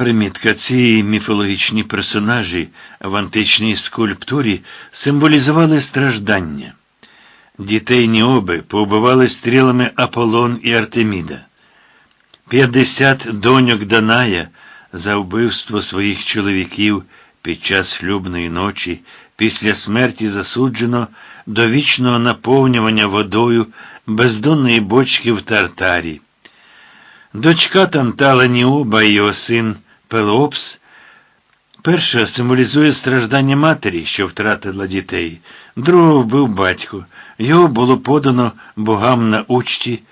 Примітка ці міфологічні персонажі в античній скульптурі символізували страждання. Дітей Ніоби повбивали стрілами Аполлон і Артеміда. П'ятдесят доньок Даная за вбивство своїх чоловіків під час шлюбної ночі після смерті засуджено до вічного наповнювання водою бездонної бочки в Тартарі. Дочка Тантала Ніоба і його син Пелопс перша символізує страждання матері, що втратила дітей, другого вбив батько. Його було подано богам на учті,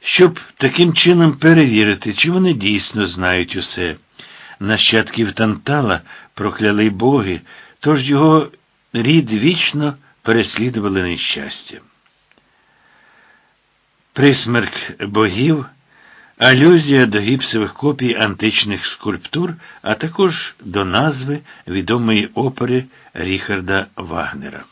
щоб таким чином перевірити, чи вони дійсно знають усе. Нащадків Тантала прокляли боги, тож його рід вічно переслідували нещастя. Присмерк богів алюзія до гіпсових копій античних скульптур, а також до назви відомої опери Ріхарда Вагнера.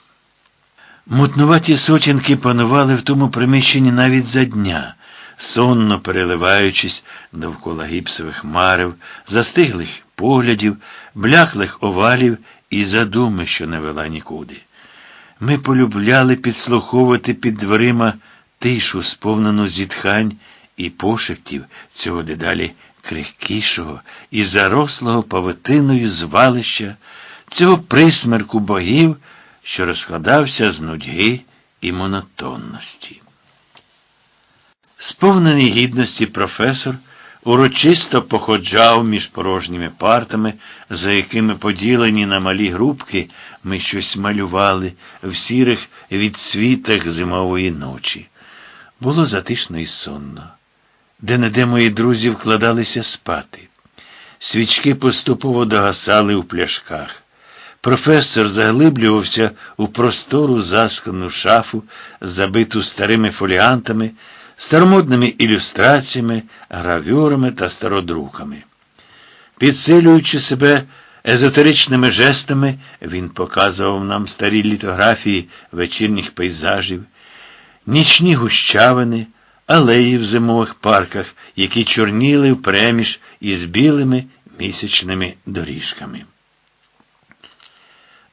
Мутнуваті сотінки панували в тому приміщенні навіть за дня, сонно переливаючись довкола гіпсових марив, застиглих поглядів, бляхлих овалів і задуми, що не вела нікуди. Ми полюбляли підслуховувати під дверима тишу, сповнену зітхань і пошептів цього дедалі крихкішого і зарослого павитиною звалища, цього присмерку богів, що розкладався з нудьги і монотонності. Сповнений гідності професор урочисто походжав між порожніми партами, за якими поділені на малі групки ми щось малювали в сірих відсвітах зимової ночі. Було затишно і сонно. Де неде мої друзі вкладалися спати. Свічки поступово догасали у пляшках. Професор заглиблювався у простору заскану шафу, забиту старими фоліантами, старомодними ілюстраціями, гравюрами та стародруками. Підсилюючи себе езотеричними жестами, він показував нам старі літографії вечірніх пейзажів, нічні гущавини, алеї в зимових парках, які чорніли впреміж із білими місячними доріжками.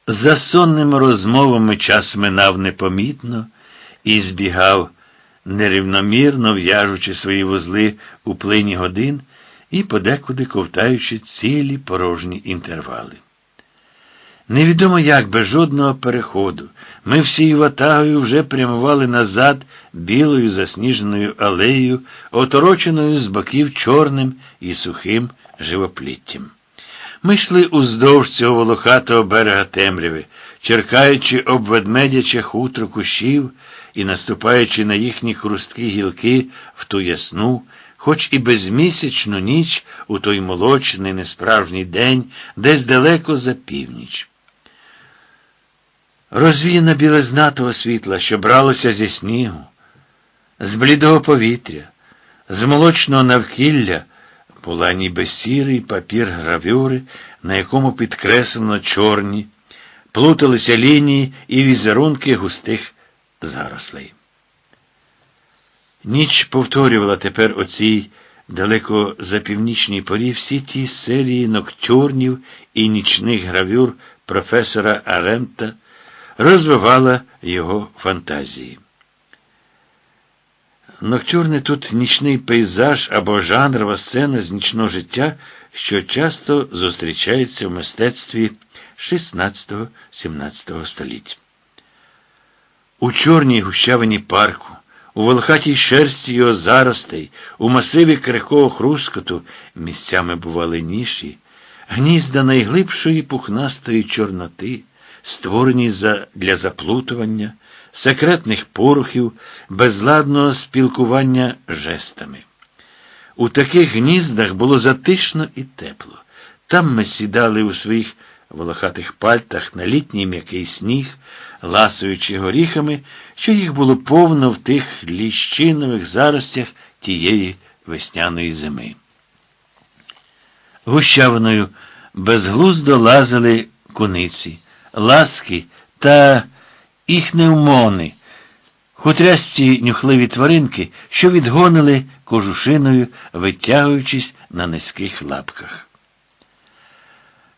За сонними розмовами час минав непомітно і збігав, нерівномірно в'яжучи свої вузли у плині годин і подекуди ковтаючи цілі порожні інтервали. Невідомо як, без жодного переходу, ми всією ватагою вже прямували назад білою засніженою алеєю, отороченою з боків чорним і сухим живопліттям. Ми йшли уздовж цього волохатого берега темряви, черкаючи об ведмедяче хутро кущів і наступаючи на їхні хрусткі гілки в ту ясну, хоч і безмісячну ніч у той молочний, несправжній день, десь далеко за північ. Розвіяна білизна того світла, що бралося зі снігу, з блідого повітря, з молочного навкілля була ніби сірий папір гравюри, на якому підкреслено чорні, плуталися лінії і візерунки густих зарослей. Ніч повторювала тепер оцій далеко за північній порі всі ті серії ноктюрнів і нічних гравюр професора Арента розвивала його фантазії. Ноктюрне тут нічний пейзаж або жанрова сцена з нічного життя, що часто зустрічається в мистецтві 16-17 століть. У чорній гущавині парку, у волхатій шерсті його заростей, у масиві крихкого хрускоту місцями бували ніші, гнізда найглибшої пухнастої чорноти створені для заплутування, секретних порухів, безладного спілкування жестами. У таких гніздах було затишно і тепло. Там ми сідали у своїх волохатих пальтах на літній м'який сніг, ласуючи горіхами, що їх було повно в тих ліщинових заростях тієї весняної зими. Гущавиною безглуздо лазили куниці ласки та іхнеумони, хутрясті нюхливі тваринки, що відгонили кожушиною, витягуючись на низьких лапках.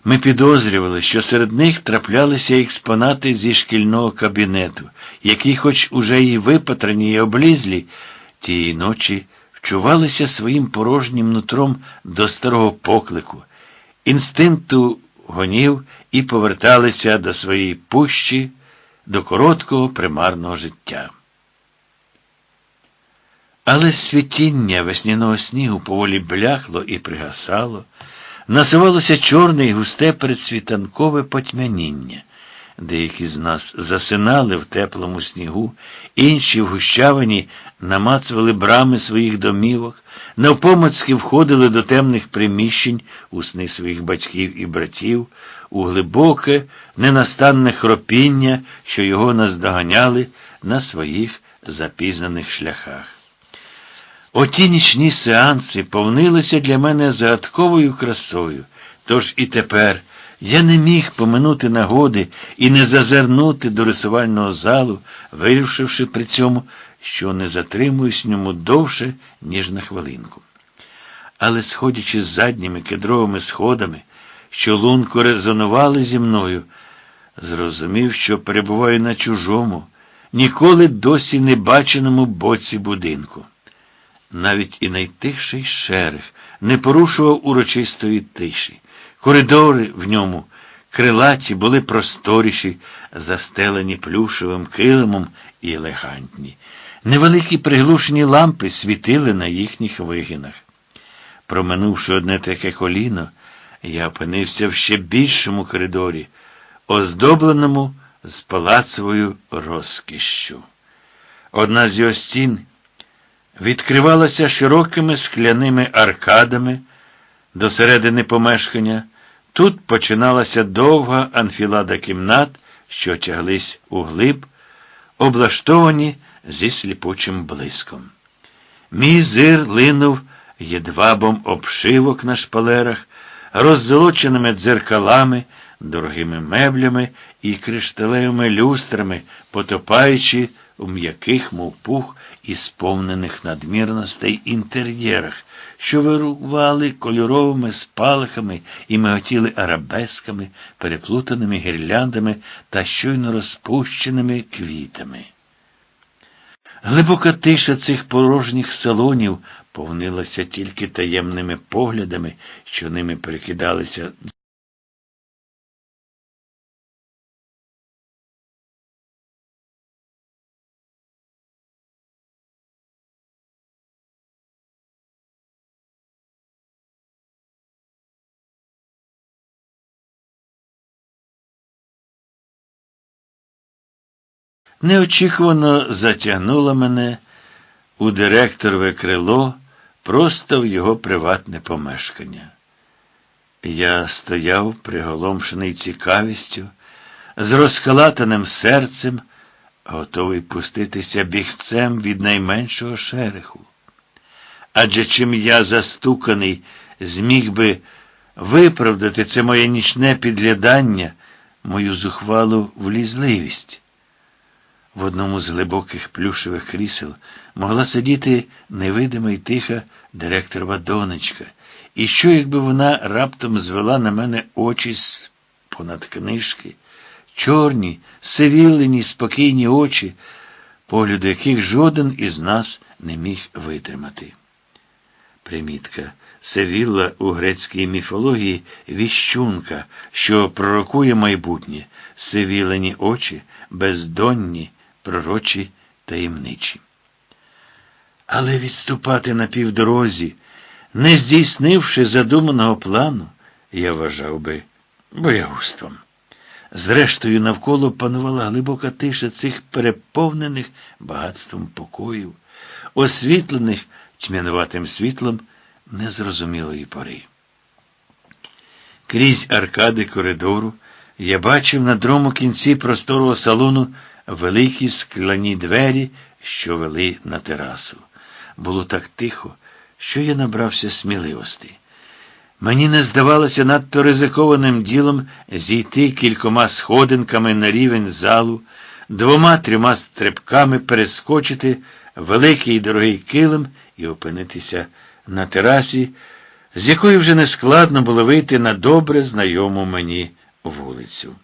Ми підозрювали, що серед них траплялися експонати зі шкільного кабінету, які, хоч уже й випатрані і облізлі, тієї ночі вчувалися своїм порожнім нутром до старого поклику, інстинкту гонів і поверталися до своєї пущі, до короткого примарного життя. Але світіння весняного снігу поволі бляхло і пригасало, насувалося чорне і густе передсвітанкове потьмяніння. Деякі з нас засинали в теплому снігу, інші в гущавині намацували брами своїх домівок, навпомацьки входили до темних приміщень у сни своїх батьків і братів, у глибоке, ненастанне хропіння, що його наздоганяли на своїх запізнаних шляхах. Оті нічні сеанси повнилися для мене загадковою красою, тож і тепер я не міг поминути нагоди і не зазирнути до рисувального залу, вирішивши при цьому, що не затримуюсь в ньому довше, ніж на хвилинку. Але, сходячи з задніми кедровими сходами, що лунко резонували зі мною, зрозумів, що перебуваю на чужому, ніколи досі не баченому боці будинку. Навіть і найтихший шерех не порушував урочистої тиші. Коридори в ньому крилаті були просторіші, застелені плюшевим килимом і елегантні. Невеликі приглушені лампи світили на їхніх вигинах. Проминувши одне таке коліно, я опинився в ще більшому коридорі, оздобленому з палацовою розкішшю. Одна з його стін відкривалася широкими скляними аркадами до середини помешкання. Тут починалася довга анфілада кімнат, що тяглись у глиб, облаштовані зі сліпучим блиском. Мій зир линув єдвабом обшивок на шпалерах, роззолоченими дзеркалами, дорогими меблями і кришталевими люстрами, потопаючи у м'яких, мов пух, і сповнених надмірностей інтер'єрах, що вирували кольоровими спалахами і миготіли арабесками, переплутаними гірляндами та щойно розпущеними квітами. Глибока тиша цих порожніх салонів повнилася тільки таємними поглядами, що ними перекидалися. Неочікувано затягнуло мене у директорове крило просто в його приватне помешкання. Я стояв, приголомшений цікавістю, з розкалатаним серцем, готовий пуститися бігцем від найменшого шереху. Адже чим я застуканий, зміг би виправдати це моє нічне підглядання, мою зухвалу влізливість. В одному з глибоких плюшевих крісел могла сидіти невидима й тиха директорова донечка. І що, якби вона раптом звела на мене очі з понад книжки, чорні, сивілені, спокійні очі, погляду яких жоден із нас не міг витримати. Примітка. Севілла у грецькій міфології віщунка, що пророкує майбутнє, сивілені очі, бездонні пророчі таємничі. Але відступати на півдорозі, не здійснивши задуманого плану, я вважав би боягузтвом. Зрештою, навколо панувала глибока тиша цих переповнених багатством покоїв, освітлених тьмянуватим світлом незрозумілої пори. Крізь аркади коридору я бачив на дрому кінці просторого салону великі скляні двері, що вели на терасу. Було так тихо, що я набрався сміливості. Мені не здавалося надто ризикованим ділом зійти кількома сходинками на рівень залу, двома трьома стрибками перескочити великий і дорогий килим і опинитися на терасі, з якої вже не складно було вийти на добре знайому мені вулицю.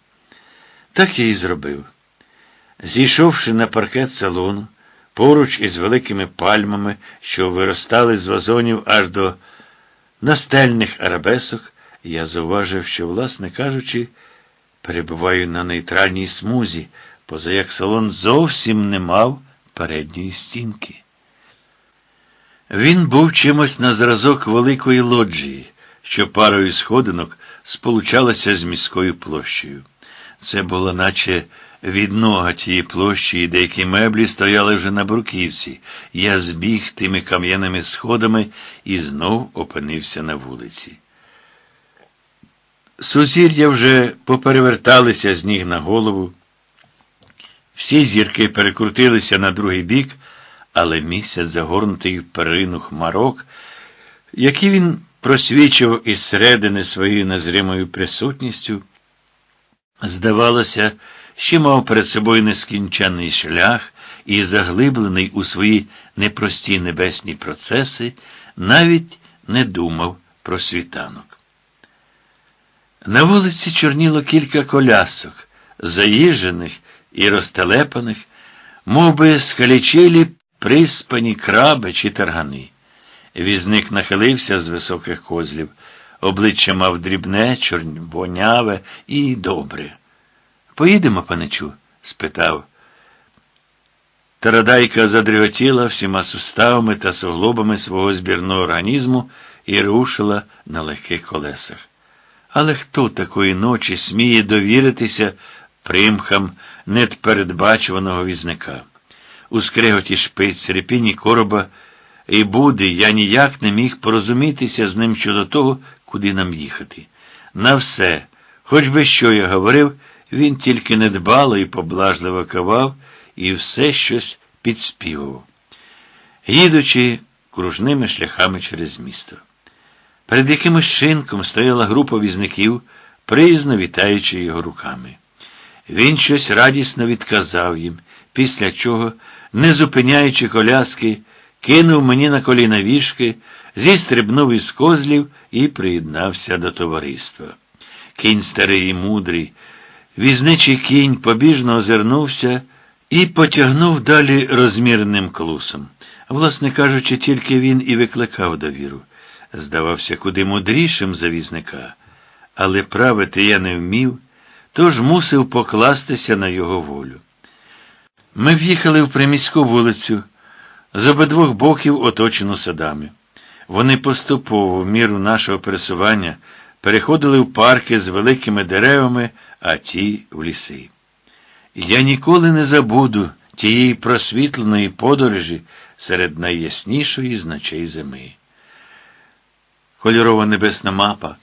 Так я і зробив. Зійшовши на паркет салону, поруч із великими пальмами, що виростали з вазонів аж до настельних арабесок, я зауважив, що, власне кажучи, перебуваю на нейтральній смузі, поза як салон зовсім не мав передньої стінки. Він був чимось на зразок великої лоджії, що парою сходинок сполучалася з міською площею. Це було наче віднога тієї площі, і деякі меблі стояли вже на бруківці. Я збіг тими кам'яними сходами і знов опинився на вулиці. Сузір'я вже попереверталися з ніг на голову. Всі зірки перекрутилися на другий бік, але місяць, загорнутий в перину хмарок, які він просвічував із середини своєю незримою присутністю, здавалося, ще мав перед собою нескінчений шлях і, заглиблений у свої непрості небесні процеси, навіть не думав про світанок. На вулиці чорніло кілька колясок, заїжджених і розтелепаних, мов би скалічилі приспані краби чи таргани. Візник нахилився з високих козлів, обличчя мав дрібне, чорнбоняве і добре. Поїдемо, паничу? спитав. Тарадайка задриготіла всіма суставами та суглобами свого збірного організму і рушила на легких колесах. Але хто такої ночі сміє довіритися примхам недпередбачуваного візника? У скреготі шпиць, репіні короба і буди я ніяк не міг порозумітися з ним щодо того, куди нам їхати. На все, хоч би що я говорив, він тільки недбало і поблажливо кавав і все щось підспівував, їдучи кружними шляхами через місто. Перед якимось шинком стояла група візників, приязно вітаючи його руками. Він щось радісно відказав їм, після чого, не зупиняючи коляски, кинув мені на коліна вішки, зістрибнув із козлів і приєднався до товариства. Кінь старий і мудрий, візничий кінь побіжно озирнувся і потягнув далі розмірним клусом. Власне кажучи, тільки він і викликав довіру. Здавався куди мудрішим за візника, але правити я не вмів, тож мусив покластися на його волю. Ми в'їхали в приміську вулицю, з обидвох боків оточену садами. Вони поступово, в міру нашого пересування, переходили в парки з великими деревами, а ті в ліси. Я ніколи не забуду тієї просвітленої подорожі серед найяснішої з ночей зими. Кольорова небесна мапа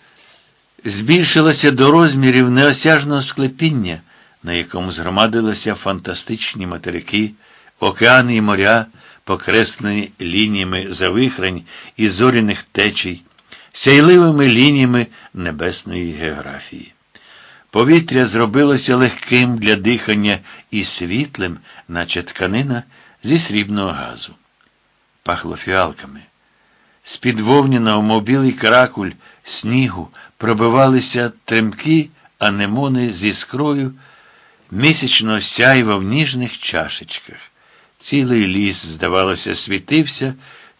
збільшилася до розмірів неосяжного склепіння, на якому згромадилися фантастичні материки, океани і моря, покреслені лініями завихрень і зоряних течій, сяйливими лініями небесної географії. Повітря зробилося легким для дихання і світлим, наче тканина зі срібного газу. Пахло фіалками. З-під вовняного мобілий каракуль снігу пробивалися тремкі анемони зі скрою, місячно сяйва в ніжних чашечках. Цілий ліс, здавалося, світився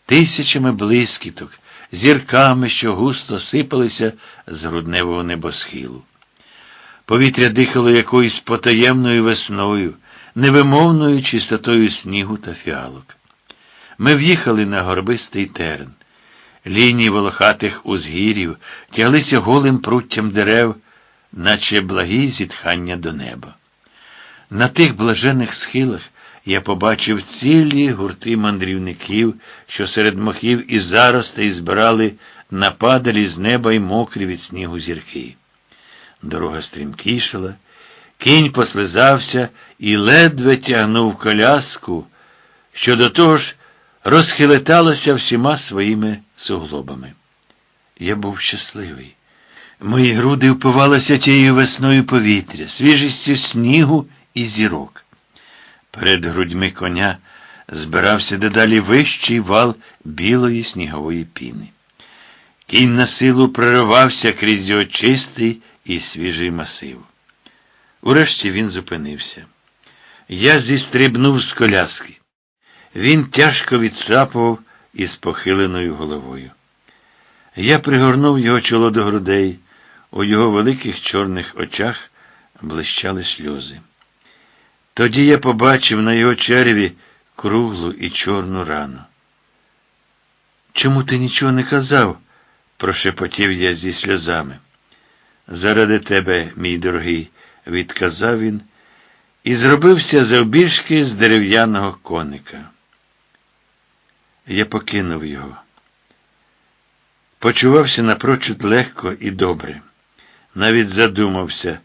тисячами блискіток, зірками, що густо сипалися з грудневого небосхилу. Повітря дихало якоюсь потаємною весною, невимовною чистотою снігу та фіалок. Ми в'їхали на горбистий терн. Лінії волохатих узгірів тяглися голим пруттям дерев, наче благі зітхання до неба. На тих блажених схилах я побачив цілі гурти мандрівників, що серед мохів і заростей збирали нападалі з неба й мокрі від снігу зірки. Дорога стрімкішала, кінь послизався і ледве тягнув коляску, що до того ж розхилеталося всіма своїми суглобами. Я був щасливий. Мої груди впивалися тією весною повітря, свіжістю снігу і зірок. Перед грудьми коня збирався дедалі вищий вал білої снігової піни. Кінь на силу проривався крізь його чистий і свіжий масив. Урешті він зупинився. Я зістрибнув з коляски. Він тяжко відсапував із похиленою головою. Я пригорнув його чоло до грудей, у його великих чорних очах блищали сльози. Тоді я побачив на його череві круглу і чорну рану. Чому ти нічого не казав? прошепотів я зі сльозами. Заради тебе, мій дорогий, відказав він і зробився завбільшки з дерев'яного коника. Я покинув його. Почувався напрочуд легко і добре. Навіть задумався,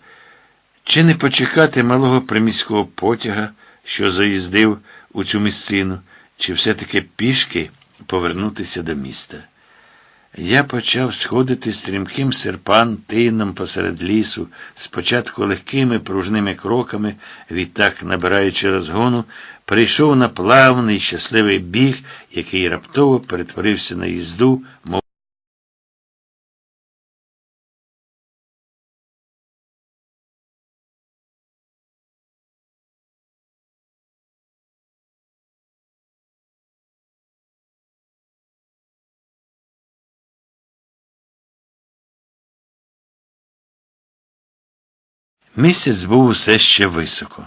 чи не почекати малого приміського потяга, що заїздив у цю місцину, чи все-таки пішки повернутися до міста. Я почав сходити стрімким серпантином посеред лісу, спочатку легкими пружними кроками, відтак, набираючи розгону, прийшов на плавний щасливий біг, який раптово перетворився на їзду, Місяць був усе ще високо.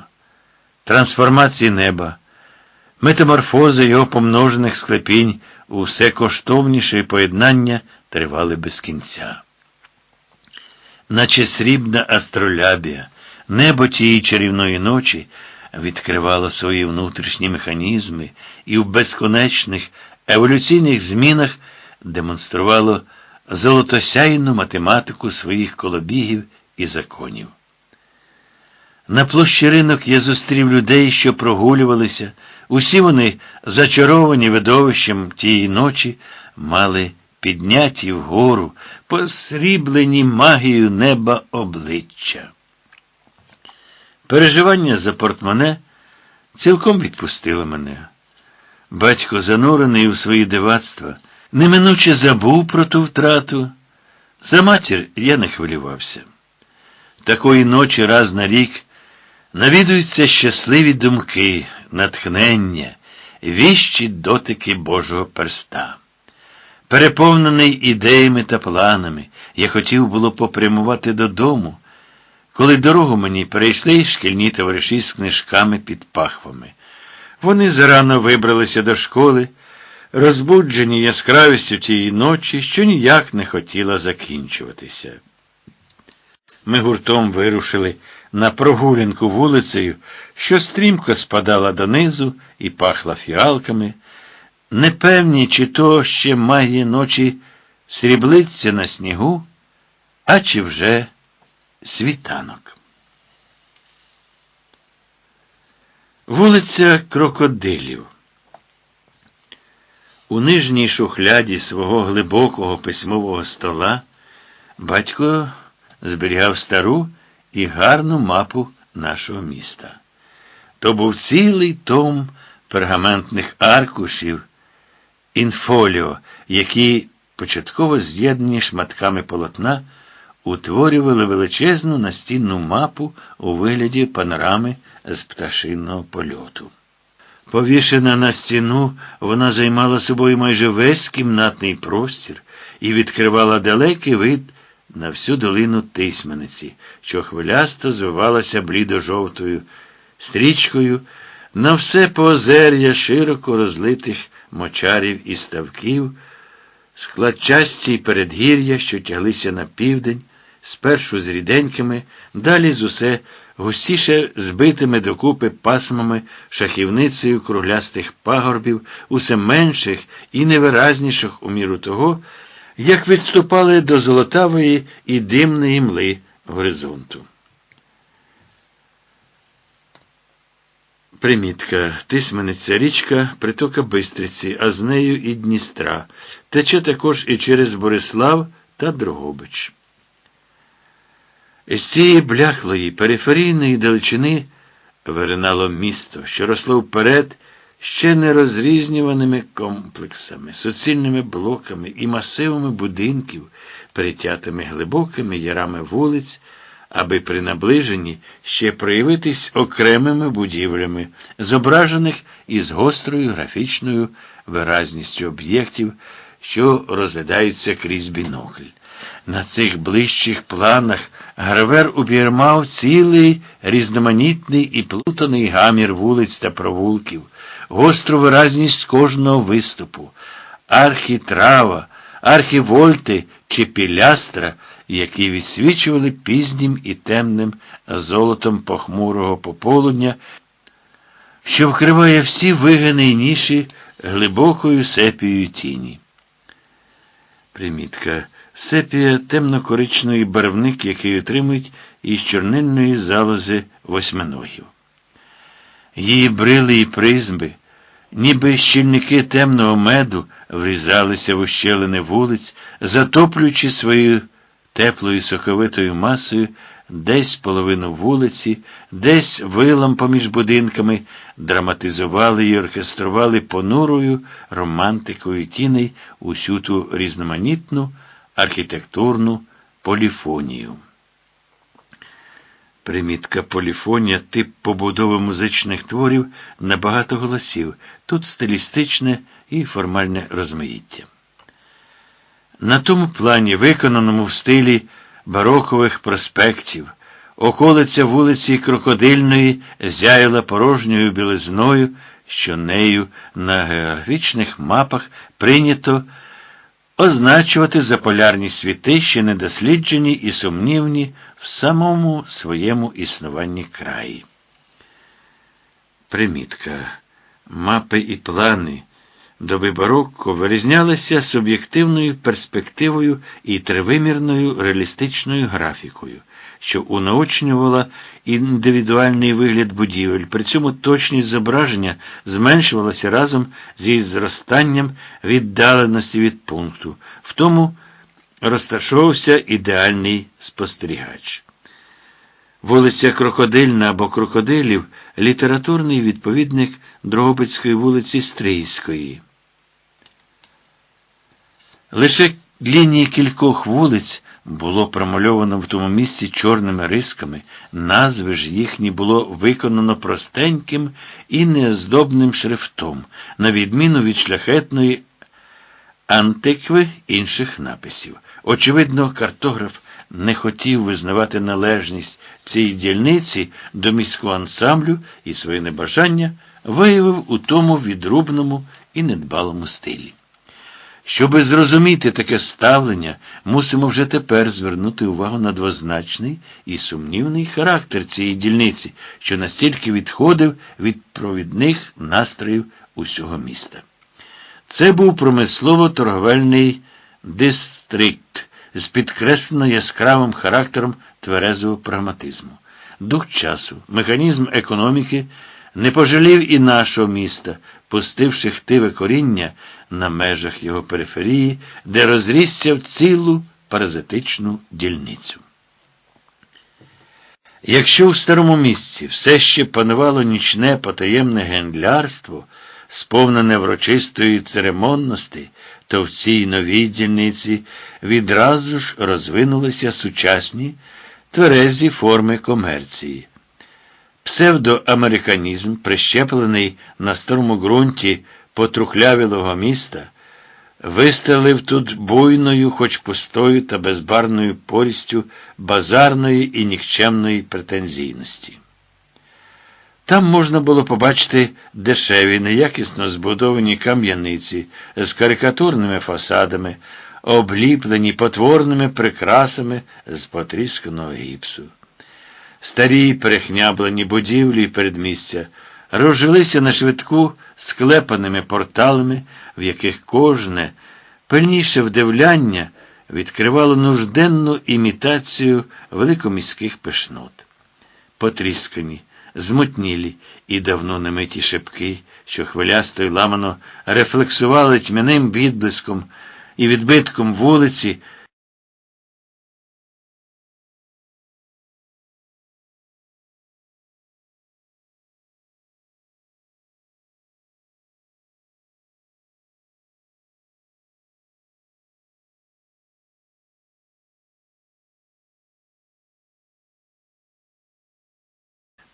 Трансформації неба, метаморфози його помножених склепінь, усе коштовніше поєднання тривали без кінця. Наче срібна астролябія, небо тієї чарівної ночі відкривало свої внутрішні механізми і в безконечних еволюційних змінах демонструвало золотосяйну математику своїх колобігів і законів. На площі ринок я зустрів людей, що прогулювалися. Усі вони, зачаровані видовищем тієї ночі, мали підняті вгору, посріблені магією неба обличчя. Переживання за портмоне цілком відпустило мене. Батько, занурений у свої дивацтва, неминуче забув про ту втрату. За матір я не хвилювався. Такої ночі раз на рік. Навідуються щасливі думки, натхнення, віщі дотики Божого перста. Переповнений ідеями та планами, я хотів було попрямувати додому, коли дорогу мені перейшли шкільні товариші з книжками під пахвами. Вони зарано вибралися до школи, розбуджені яскравістю тієї ночі, що ніяк не хотіла закінчуватися. Ми гуртом вирушили на прогулянку вулицею, що стрімко спадала донизу і пахла фіалками, непевні, чи то ще магія ночі сріблиться на снігу, а чи вже світанок. Вулиця Крокодилів. У нижній шухляді свого глибокого письмового стола батько зберігав стару і гарну мапу нашого міста. То був цілий том пергаментних аркушів, інфоліо, які, початково з'єднані шматками полотна, утворювали величезну настінну мапу у вигляді панорами з пташинного польоту. Повішена на стіну, вона займала собою майже весь кімнатний простір і відкривала далекий вид на всю долину тисмениці, що хвилясто звивалася блідо-жовтою стрічкою, на все поозер'я широко розлитих мочарів і ставків, складчасті й передгір'я, що тяглися на південь, спершу з ріденькими, далі з усе густіше збитими докупи пасмами, шахівницею круглястих пагорбів, усе менших і невиразніших у міру того, як відступали до золотавої і димної мли горизонту. Примітка. Тисмениця річка, притока Бистриці, а з нею і Дністра. Тече також і через Борислав та Дрогобич. З цієї бляхлої периферійної далечини виринало місто, що росло вперед, ще не розрізнюваними комплексами, суцільними блоками і масивами будинків, перетятими глибокими ярами вулиць, аби при наближенні ще проявитись окремими будівлями, зображених із гострою графічною виразністю об'єктів, що розглядаються крізь бінокль. На цих ближчих планах гравер обірмав цілий різноманітний і плутаний гамір вулиць та провулків, гостру виразність кожного виступу, архітрава, архівольти чи пілястра, які відсвічували пізнім і темним золотом похмурого пополудня, що вкриває всі вигини й ніші глибокою сепією тіні. Примітка. Сепія темно-коричневий барвник, який отримують із чорнильної залози восьминогів. Її брили і призми, ніби щільники темного меду, врізалися в ущелини вулиць, затоплюючи своєю теплою соковитою масою десь половину вулиці, десь вилам поміж будинками, драматизували і оркестрували понурою романтикою тіней усю ту різноманітну архітектурну поліфонію. Примітка поліфонія тип побудови музичних творів на багато голосів, тут стилістичне і формальне розмаїття. На тому плані, виконаному в стилі барокових проспектів, околиця вулиці Крокодильної зяяла порожньою білизною, що нею на географічних мапах прийнято означувати заполярні світи, ще недосліджені і сумнівні в самому своєму існуванні краї. Примітка. Мапи і плани доби барокко вирізнялися суб'єктивною перспективою і тривимірною реалістичною графікою, що унаочнювала індивідуальний вигляд будівель, при цьому точність зображення зменшувалася разом зі зростанням віддаленості від пункту. В тому розташовувався ідеальний спостерігач. Вулиця Крокодильна або Крокодилів літературний відповідник Дрогобицької вулиці Стрийської. Лише лінії кількох вулиць було промальовано в тому місці чорними рисками, назви ж їхні було виконано простеньким і неоздобним шрифтом, на відміну від шляхетної антикви інших написів. Очевидно, картограф не хотів визнавати належність цієї дільниці до міського ансамблю і своє небажання виявив у тому відрубному і недбалому стилі. Щоби зрозуміти таке ставлення, мусимо вже тепер звернути увагу на двозначний і сумнівний характер цієї дільниці, що настільки відходив від провідних настроїв усього міста. Це був промислово-торговельний дистрикт з підкреслено яскравим характером тверезого прагматизму. Дух часу, механізм економіки не пожалів і нашого міста, пустивши хтиве коріння на межах його периферії, де розрісся в цілу паразитичну дільницю. Якщо в старому місці все ще панувало нічне потаємне гендлярство, сповнене врочистої церемонності, то в цій новій дільниці відразу ж розвинулися сучасні тверезі форми комерції. Псевдоамериканізм, прищеплений на старому ґрунті потрухлявілого міста, вистелив тут буйною, хоч пустою та безбарною порістю базарної і нікчемної претензійності. Там можна було побачити дешеві, неякісно збудовані кам'яниці з карикатурними фасадами, обліплені потворними прикрасами з потрісканого гіпсу. Старі перехняблені будівлі і передмістя розжилися на швидку склепаними порталами, в яких кожне пильніше вдивляння відкривало нужденну імітацію великоміських пишнот. Потріскані, змутнілі і давно немиті шибки, що хвилясто й ламано рефлексували тьмяним відблиском і відбитком вулиці.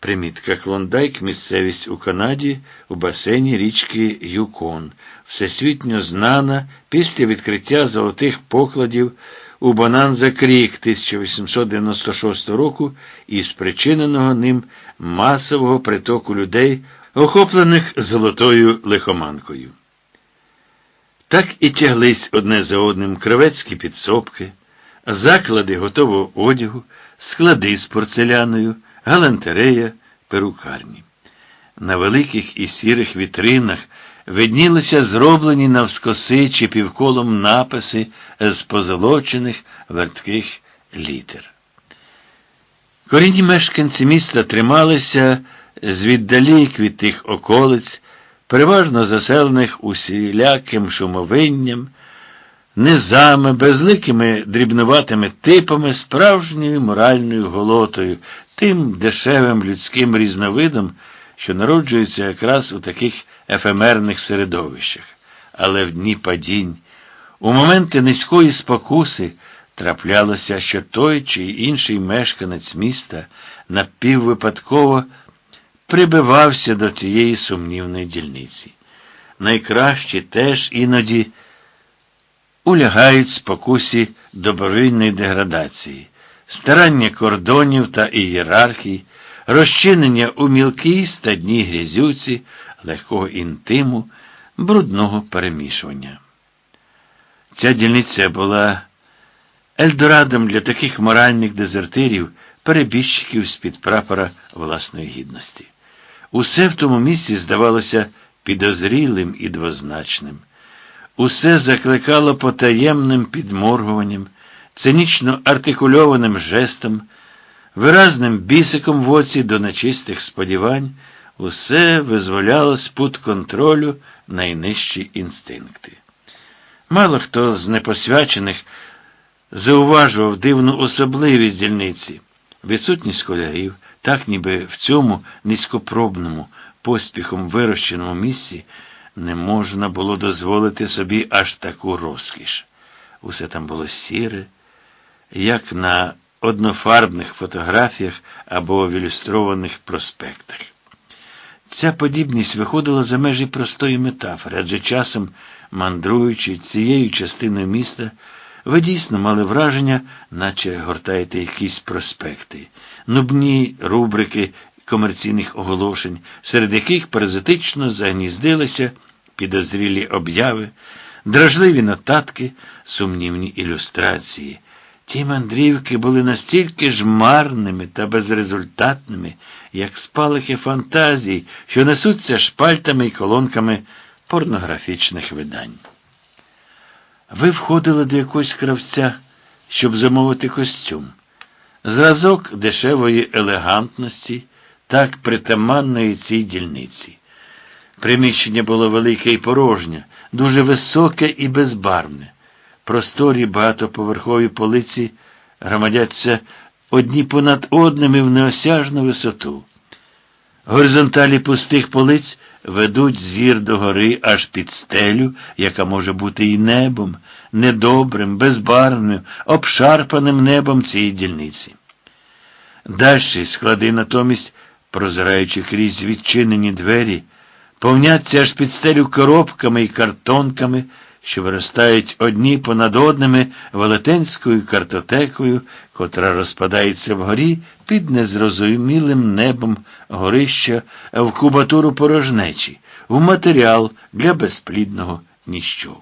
Примітка Клондайк місцевість у Канаді у басейні річки Юкон, всесвітньо знана після відкриття золотих покладів у Бананза Крік 1896 року і спричиненого ним масового притоку людей, охоплених золотою лихоманкою. Так і тяглись одне за одним кравецькі підсобки, заклади готового одягу, склади з порцеляною, галантерея, перукарні. На великих і сірих вітринах виднілися зроблені навскоси чи півколом написи з позолочених вертких літер. Корінні мешканці міста трималися звіддалік від тих околиць, переважно заселених усіляким шумовинням, низами, безликими дрібнуватими типами, справжньою моральною голотою, тим дешевим людським різновидом, що народжується якраз у таких ефемерних середовищах. Але в дні падінь, у моменти низької спокуси, траплялося, що той чи інший мешканець міста напіввипадково прибивався до тієї сумнівної дільниці. Найкращі теж іноді улягають спокусі добровільної деградації, старання кордонів та ієрархій, розчинення у мілкій стадній грязюці, легкого інтиму, брудного перемішування. Ця дільниця була ельдорадом для таких моральних дезертирів, перебіжчиків з-під прапора власної гідності. Усе в тому місці здавалося підозрілим і двозначним. Усе закликало потаємним підморгуванням, цинічно артикульованим жестом, виразним бісиком в оці до нечистих сподівань, усе визволяло з-під контролю найнижчі інстинкти. Мало хто з непосвячених зауважував дивну особливість дільниці, відсутність школярів, так ніби в цьому низькопробному, поспіхом вирощеному місці не можна було дозволити собі аж таку розкіш. Усе там було сіре, як на однофарбних фотографіях або в ілюстрованих проспектах. Ця подібність виходила за межі простої метафори, адже часом, мандруючи цією частиною міста, ви дійсно мали враження, наче гортаєте якісь проспекти, нубні рубрики комерційних оголошень, серед яких паразитично загніздилися підозрілі обяви, дражливі нотатки, сумнівні ілюстрації. Ті мандрівки були настільки ж марними та безрезультатними, як спалахи фантазій, що несуться шпальтами і колонками порнографічних видань. Ви входили до якогось кравця, щоб замовити костюм. Зразок дешевої елегантності, так притаманної цій дільниці. Приміщення було велике і порожнє, дуже високе і безбарвне. Просторі багатоповерхові полиці громадяться одні понад одними в неосяжну висоту. Горизонталі пустих полиць ведуть зір до гори аж під стелю, яка може бути і небом, недобрим, безбарвним, обшарпаним небом цієї дільниці. Дальші склади натомість, прозираючи крізь відчинені двері, повняться аж під стелю коробками і картонками, що виростають одні понад одними велетенською картотекою, котра розпадається вгорі під незрозумілим небом горища в кубатуру порожнечі, в матеріал для безплідного ніщо.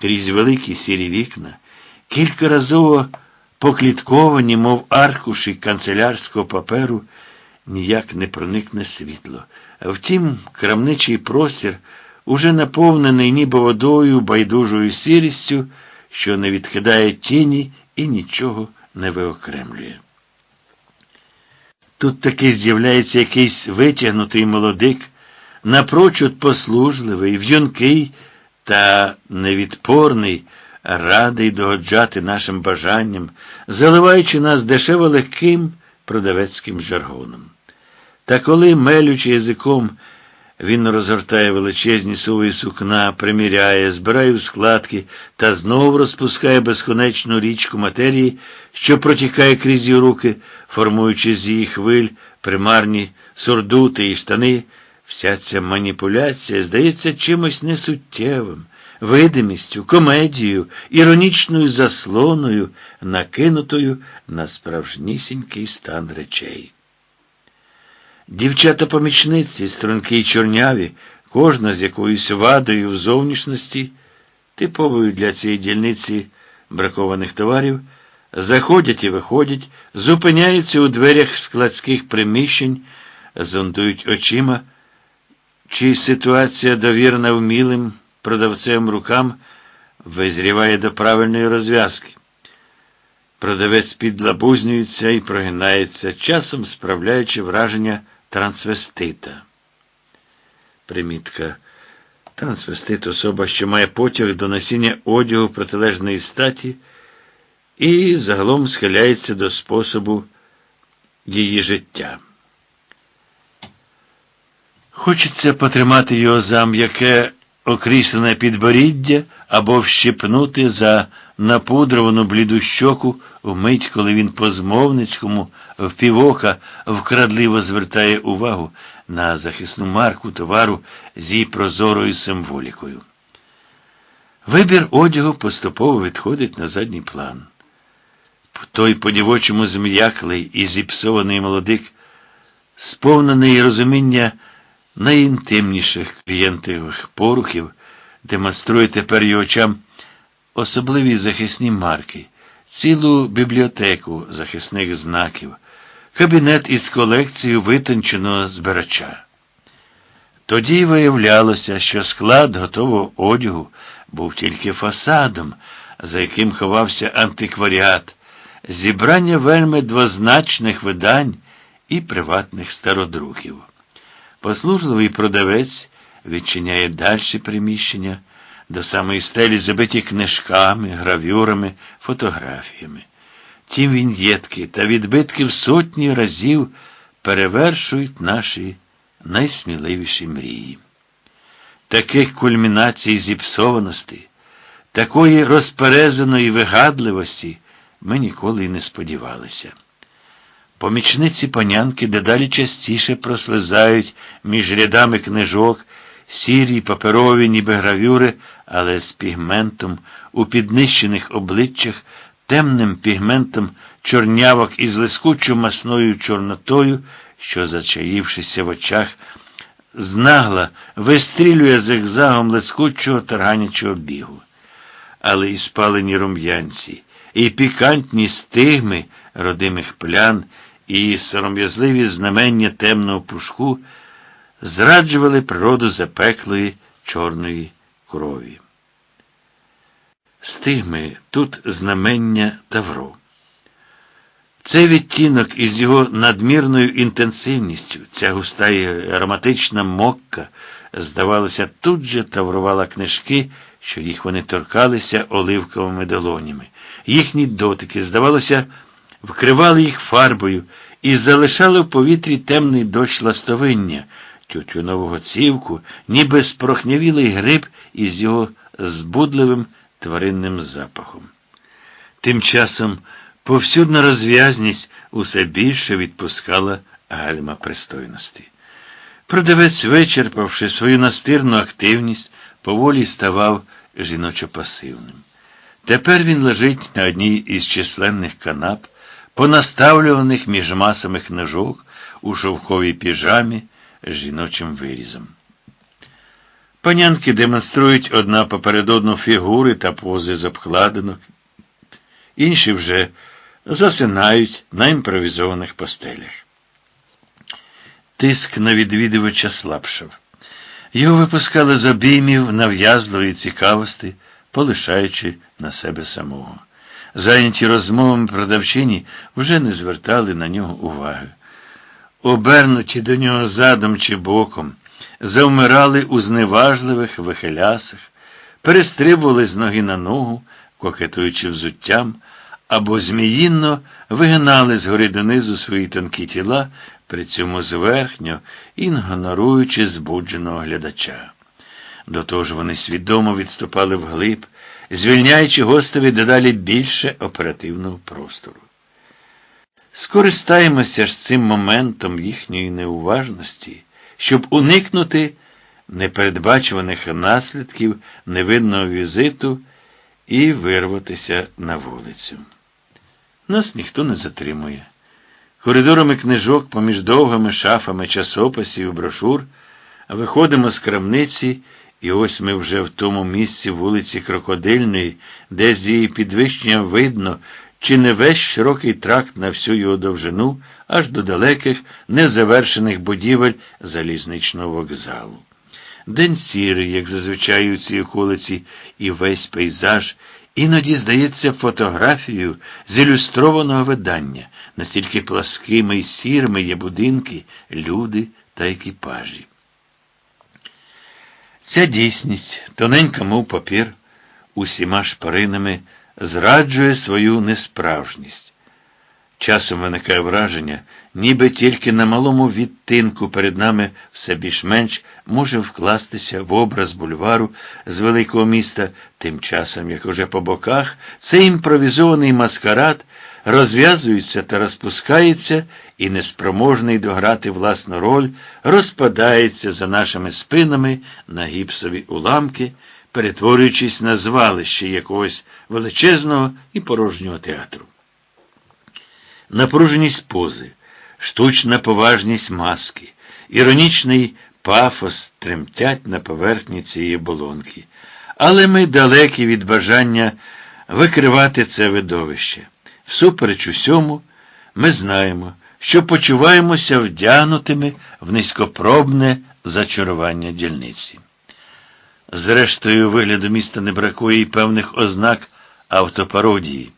Крізь великі сірі вікна, кількаразово поклітковані, мов аркуші канцелярського паперу, ніяк не проникне світло. Втім, крамничий простір уже наповнений ніби водою, байдужою сірістю, що не відкидає тіні і нічого не виокремлює. Тут таки з'являється якийсь витягнутий молодик, напрочуд послужливий, в'юнкий та невідпорний, радий догоджати нашим бажанням, заливаючи нас дешево легким продавецьким жаргоном. Та коли, мелючи язиком, Він розгортає величезні суви сукна, приміряє, збирає в складки та знову розпускає безконечну річку матерії, що протікає крізь її руки, формуючи з її хвиль примарні сурдути і штани. Вся ця маніпуляція здається чимось несуттєвим, видимістю, комедією, іронічною заслоною, накинутою на справжнісінький стан речей. Дівчата-помічниці, струнки й чорняві, кожна з якоюсь вадою в зовнішності, типовою для цієї дільниці бракованих товарів, заходять і виходять, зупиняються у дверях складських приміщень, зондують очима, чи ситуація довірена вмілим продавцем рукам визріває до правильної розв'язки. Продавець підлабузнюється і прогинається, часом справляючи враження трансвестита. Примітка. Трансвестит особа, що має потяг до носіння одягу протилежної статі і загалом схиляється до способу її життя. Хочеться потримати його за м'яке окріслене підборіддя або вщипнути за напудровану бліду щоку вмить, коли він по змовницькому впівока вкрадливо звертає увагу на захисну марку товару з її прозорою символікою. Вибір одягу поступово відходить на задній план. Той по-дівочому зм'яклий і зіпсований молодик, сповнений розуміння найінтимніших клієнтових порухів, демонструє тепер його очам особливі захисні марки, цілу бібліотеку захисних знаків, кабінет із колекцією витонченого збирача. Тоді виявлялося, що склад готового одягу був тільки фасадом, за яким ховався антикваріат, зібрання вельми двозначних видань і приватних стародруків. Послужливий продавець відчиняє дальші приміщення до самої стелі забиті книжками, гравюрами, фотографіями. Ті віньєтки та відбитки в сотні разів перевершують наші найсміливіші мрії. Таких кульмінацій зіпсованості, такої розперезаної вигадливості ми ніколи й не сподівалися. Помічниці панянки дедалі частіше прослизають між рядами книжок, сірі, паперові, ніби гравюри, але з пігментом у піднищених обличчях, темним пігментом чорнявок із лискучо масною чорнотою, що, зачаївшися в очах, знагла вистрілює зигзагом лискучого тарганячого бігу. Але і спалені рум'янці, і пікантні стигми родимих плян, і сором'язливі знамення темного пушку зраджували природу запеклої чорної крові. Стигми тут знамення Тавро. Цей відтінок із його надмірною інтенсивністю, ця густа і ароматична мокка, здавалося, тут же таврувала книжки, що їх вони торкалися оливковими долонями. Їхні дотики, здавалося, вкривали їх фарбою і залишали в повітрі темний дощ ластовиння, тютюнового цівку, ніби спрохнявілий гриб із його збудливим тваринним запахом. Тим часом повсюдна розв'язність усе більше відпускала гальма пристойності. Продавець, вичерпавши свою настирну активність, поволі ставав жіночо пасивним. Тепер він лежить на одній із численних канап, понаставлюваних між масами книжок у шовковій піжамі жіночим вирізом. Панянки демонструють одна поперед одну фігури та пози з обкладинок, інші вже засинають на імпровізованих постелях. Тиск на відвідувача слабшав. Його випускали з обіймів нав'язливої цікавості, полишаючи на себе самого. Зайняті розмовами продавчині вже не звертали на нього уваги. Обернуті до нього задом чи боком, завмирали у зневажливих вихилясах, перестрибували з ноги на ногу, кокетуючи взуттям, або зміїнно вигинали згори донизу свої тонкі тіла, при цьому зверхньо інгоноруючи збудженого глядача. До того ж вони свідомо відступали вглиб, звільняючи гостеві дедалі більше оперативного простору. Скористаємося ж цим моментом їхньої неуважності, щоб уникнути непередбачуваних наслідків невинного візиту і вирватися на вулицю. Нас ніхто не затримує. Коридорами книжок поміж довгими шафами часописів і брошур виходимо з крамниці, і ось ми вже в тому місці вулиці Крокодильної, де з її підвищенням видно, чи не весь широкий тракт на всю його довжину, аж до далеких, незавершених будівель залізничного вокзалу. День сірий, як зазвичай у цій околиці, і весь пейзаж, іноді здається фотографією з ілюстрованого видання, настільки пласкими і сірими є будинки, люди та екіпажі. Ця дійсність, тоненька, мов папір, усіма шпаринами зраджує свою несправжність. Часом виникає враження, ніби тільки на малому відтинку перед нами все більш-менш може вкластися в образ бульвару з великого міста, тим часом, як уже по боках, цей імпровізований маскарад розв'язується та розпускається і, неспроможний дограти власну роль, розпадається за нашими спинами на гіпсові уламки, перетворюючись на звалище якогось величезного і порожнього театру. Напруженість пози, штучна поважність маски, іронічний пафос тремтять на поверхні цієї болонки. Але ми далекі від бажання викривати це видовище. Всупереч усьому, ми знаємо, що почуваємося вдягнутими в низькопробне зачарування дільниці. Зрештою, вигляду міста не бракує і певних ознак автопародії.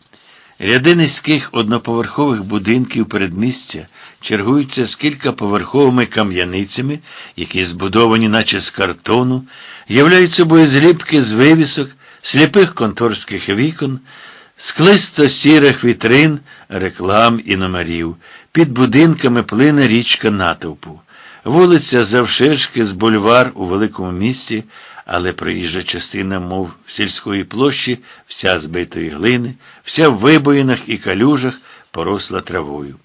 Ряди низьких одноповерхових будинків передмістя чергуються з кількаповерховими кам'яницями, які збудовані, наче з картону, являють собою зліпки з вивісок, сліпих конторських вікон, склисто сірих вітрин, реклам і номерів. Під будинками плине річка натовпу. Вулиця завширшки з бульвар у великому місті, але проїжджа частина, мов сільської площі, вся збитої глини, вся в вибоїнах і калюжах поросла травою.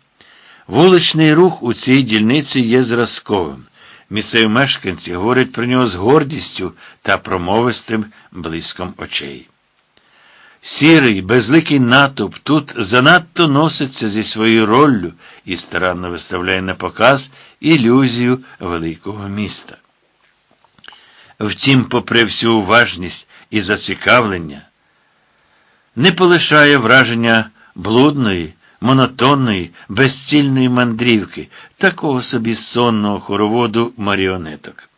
Вуличний рух у цій дільниці є зразковим. Місцеві мешканці говорять про нього з гордістю та промовистим блиском очей. Сірий, безликий натовп тут занадто носиться зі своєю роллю і старанно виставляє на показ ілюзію великого міста. Втім, попри всю уважність і зацікавлення, не полишає враження блудної, монотонної, безцільної мандрівки, такого собі сонного хороводу маріонеток.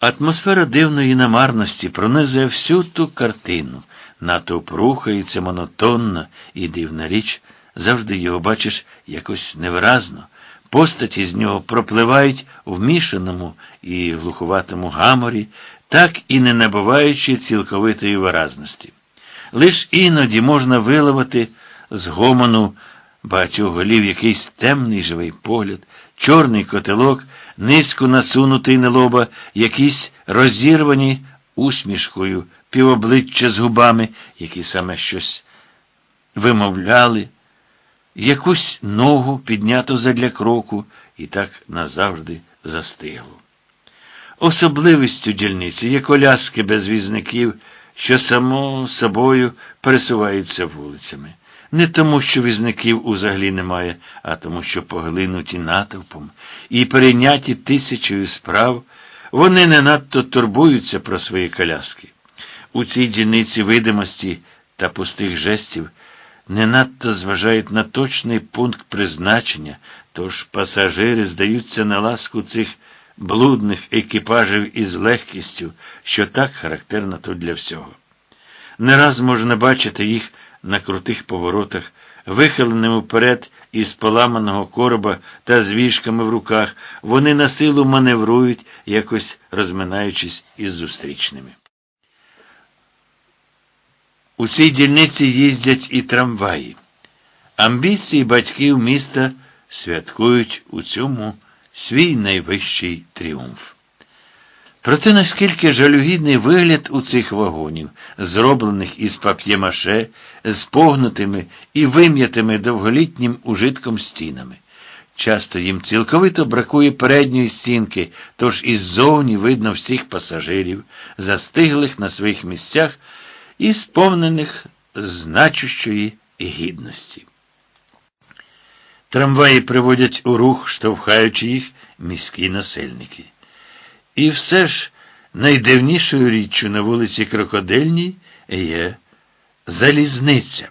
Атмосфера дивної намарності пронизує всю ту картину, натовп рухається монотонно і дивна річ, завжди його бачиш якось невиразно. Постаті з нього пропливають в мішаному і глухуватому гаморі, так і не набуваючи цілковитої виразності. Лиш іноді можна виловити з гомону багатьох голів якийсь темний живий погляд, чорний котелок, низько насунутий на лоба, якісь розірвані усмішкою, півобличчя з губами, які саме щось вимовляли якусь ногу піднято задля кроку і так назавжди застигло. Особливістю дільниці є коляски без візників, що само собою пересуваються вулицями. Не тому, що візників узагалі немає, а тому, що поглинуті натовпом і перейняті тисячою справ, вони не надто турбуються про свої коляски. У цій дільниці видимості та пустих жестів не надто зважають на точний пункт призначення, тож пасажири здаються на ласку цих блудних екіпажів із легкістю, що так характерно тут для всього. Не раз можна бачити їх на крутих поворотах, вихиленими вперед із поламаного короба та з вішками в руках, вони на силу маневрують, якось розминаючись із зустрічними. У цій дільниці їздять і трамваї. Амбіції батьків міста святкують у цьому свій найвищий тріумф. Проте наскільки жалюгідний вигляд у цих вагонів, зроблених із пап'ємаше, з погнутими і вим'ятими довголітнім ужитком стінами. Часто їм цілковито бракує передньої стінки, тож іззовні видно всіх пасажирів, застиглих на своїх місцях і сповнених значущої гідності. Трамваї приводять у рух, штовхаючи їх міські насельники. І все ж найдивнішою річчю на вулиці Крокодильній є залізниця.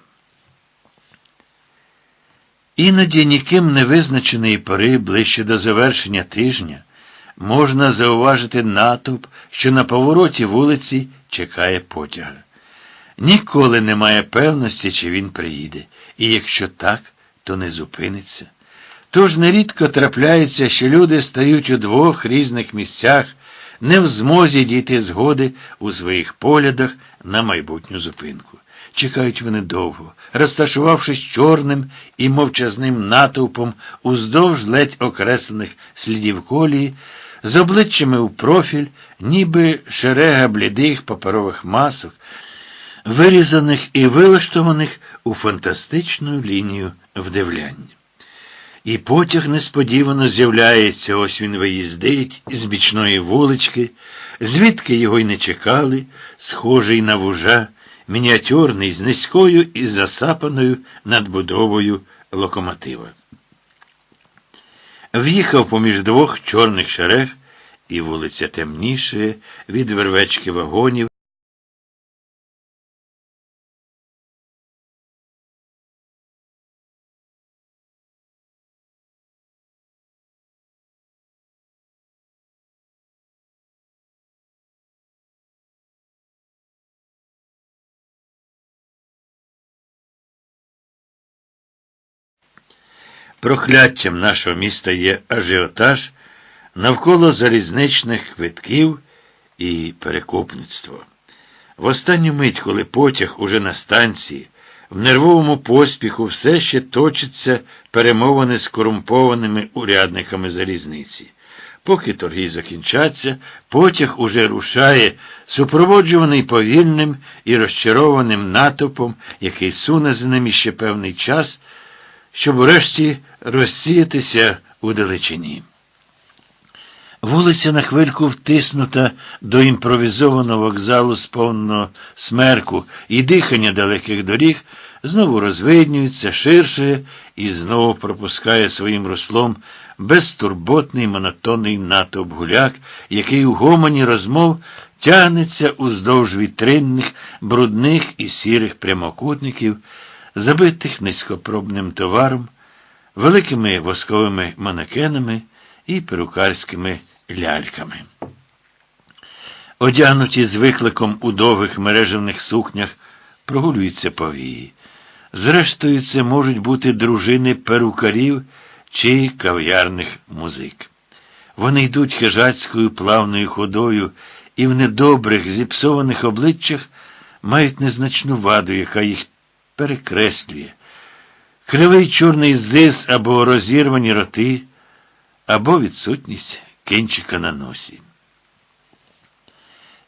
Іноді ніким не визначеної пори ближче до завершення тижня можна зауважити натовп, що на повороті вулиці чекає потяга. Ніколи немає певності, чи він приїде, і якщо так, то не зупиниться. Тож нерідко трапляється, що люди стають у двох різних місцях, не в змозі дійти згоди у своїх поглядах на майбутню зупинку. Чекають вони довго, розташувавшись чорним і мовчазним натовпом уздовж ледь окреслених слідів колії, з обличчями у профіль, ніби шерега блідих паперових масок, вирізаних і вилаштованих у фантастичну лінію вдивляння. І потяг несподівано з'являється, ось він виїздить з бічної вулички, звідки його й не чекали, схожий на вужа, мініатюрний з низькою і засапаною надбудовою локомотива. В'їхав поміж двох чорних шерег, і вулиця темнішає від вервечки вагонів. Прокляттям нашого міста є ажіотаж навколо залізничних квитків і перекупництво. В останню мить, коли потяг уже на станції, в нервовому поспіху все ще точиться перемовини з корумпованими урядниками залізниці. Поки торги закінчаться, потяг уже рушає, супроводжуваний повільним і розчарованим натовпом, який суне за ним іще певний час щоб врешті розсіятися у далечині. Вулиця на хвильку втиснута до імпровізованого вокзалу сповненого смерку і дихання далеких доріг, знову розвиднюється, ширше і знову пропускає своїм руслом безтурботний монотонний натовп гуляк, який у гомоні розмов тягнеться уздовж вітринних, брудних і сірих прямокутників забитих низькопробним товаром, великими восковими манекенами і перукарськими ляльками. Одягнуті з викликом у довгих мережевних сукнях, прогулюються повії. Зрештою, це можуть бути дружини перукарів чи кав'ярних музик. Вони йдуть хижацькою плавною ходою і в недобрих, зіпсованих обличчях мають незначну ваду, яка їх перекреслює. Кривий чорний зис або розірвані роти, або відсутність кінчика на носі.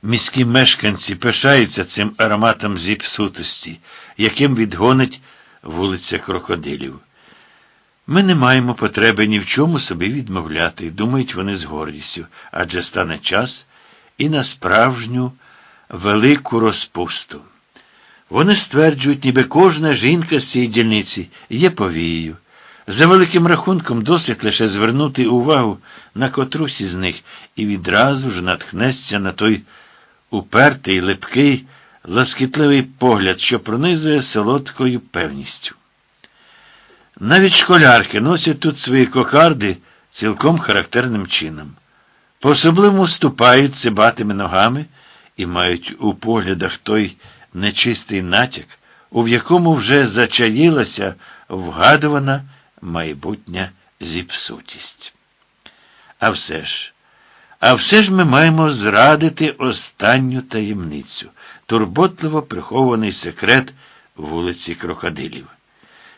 Міські мешканці пишаються цим ароматом зіпсутості, яким відгонить вулиця крокодилів. Ми не маємо потреби ні в чому собі відмовляти, думають вони з гордістю, адже стане час і на справжню велику розпусту. Вони стверджують, ніби кожна жінка з цієї дільниці є повією. За великим рахунком досить лише звернути увагу на котрусь із них і відразу ж натхнеться на той упертий, липкий, ласкітливий погляд, що пронизує солодкою певністю. Навіть школярки носять тут свої кокарди цілком характерним чином. По особливому ступають цибатими ногами і мають у поглядах той нечистий натяк, у якому вже зачаїлася вгадувана майбутня зіпсутість. А все ж, А все ж ми маємо зрадити останню таємницю, турботливо прихований секрет вулиці Крокодилів.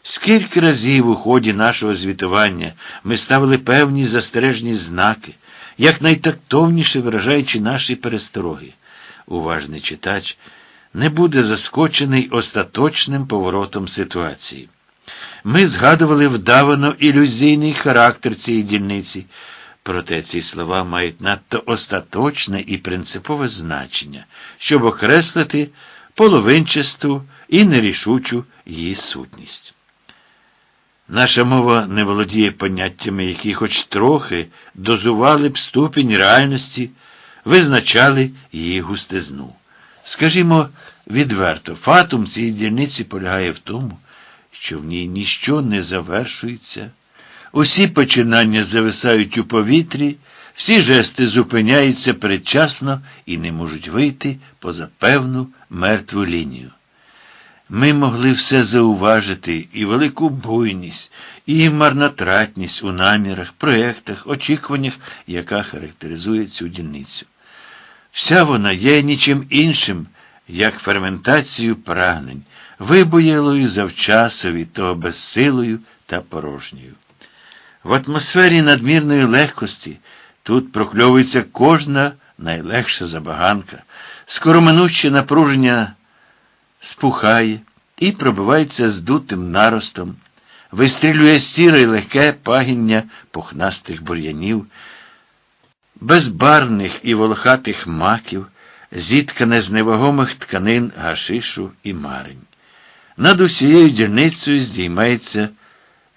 Скільки разів у ході нашого звітування ми ставили певні застережні знаки, як найтактовніше виражаючи наші перестороги. Уважний читач не буде заскочений остаточним поворотом ситуації. Ми згадували вдавано ілюзійний характер цієї дільниці, проте ці слова мають надто остаточне і принципове значення, щоб окреслити половинчасту і нерішучу її сутність. Наша мова не володіє поняттями, які хоч трохи дозували б ступінь реальності, визначали її густизну. Скажімо відверто, фатум цієї дільниці полягає в тому, що в ній ніщо не завершується, усі починання зависають у повітрі, всі жести зупиняються передчасно і не можуть вийти поза певну мертву лінію. Ми могли все зауважити і велику буйність, і марнотратність у намірах, проєктах, очікуваннях, яка характеризує цю дільницю. Вся вона є нічим іншим, як ферментацією прагнень, вибоялою завчасу від того безсилою та порожньою. В атмосфері надмірної легкості тут прокльовується кожна найлегша забаганка, скороминуще напруження спухає і пробивається здутим наростом, вистрілює сіре й легке пагіння пухнастих бур'янів, безбарних і волохатих маків, зіткане з невагомих тканин гашишу і марень. Над усією дільницею здіймається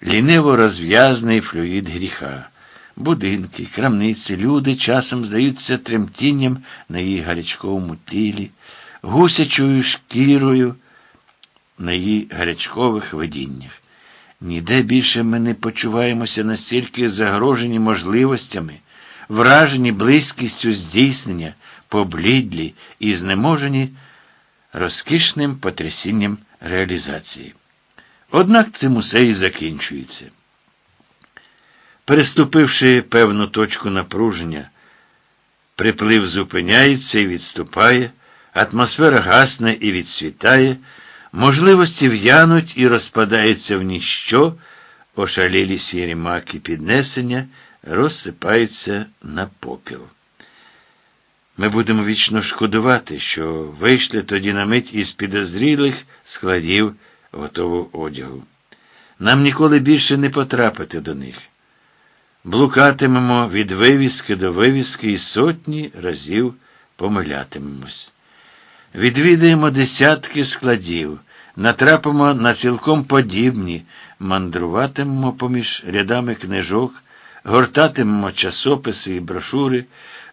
ліниво розв'язний флюїд гріха. Будинки, крамниці, люди часом здаються тремтінням на її гарячковому тілі, гусячою шкірою на її гарячкових видіннях. Ніде більше ми не почуваємося настільки загрожені можливостями, вражені близькістю здійснення, поблідлі і знеможені розкішним потрясінням реалізації. Однак цим усе і закінчується. Переступивши певну точку напруження, приплив зупиняється і відступає, атмосфера гасне і відсвітає, можливості в'януть і розпадаються в ніщо, ошалілі сірі маки піднесення розсипаються на попіл. Ми будемо вічно шкодувати, що вийшли тоді на мить із підозрілих складів готового одягу. Нам ніколи більше не потрапити до них. Блукатимемо від вивіски до вивіски і сотні разів помилятимемось. Відвідаємо десятки складів, натрапимо на цілком подібні, мандруватимемо поміж рядами книжок, гортатимемо часописи і брошури,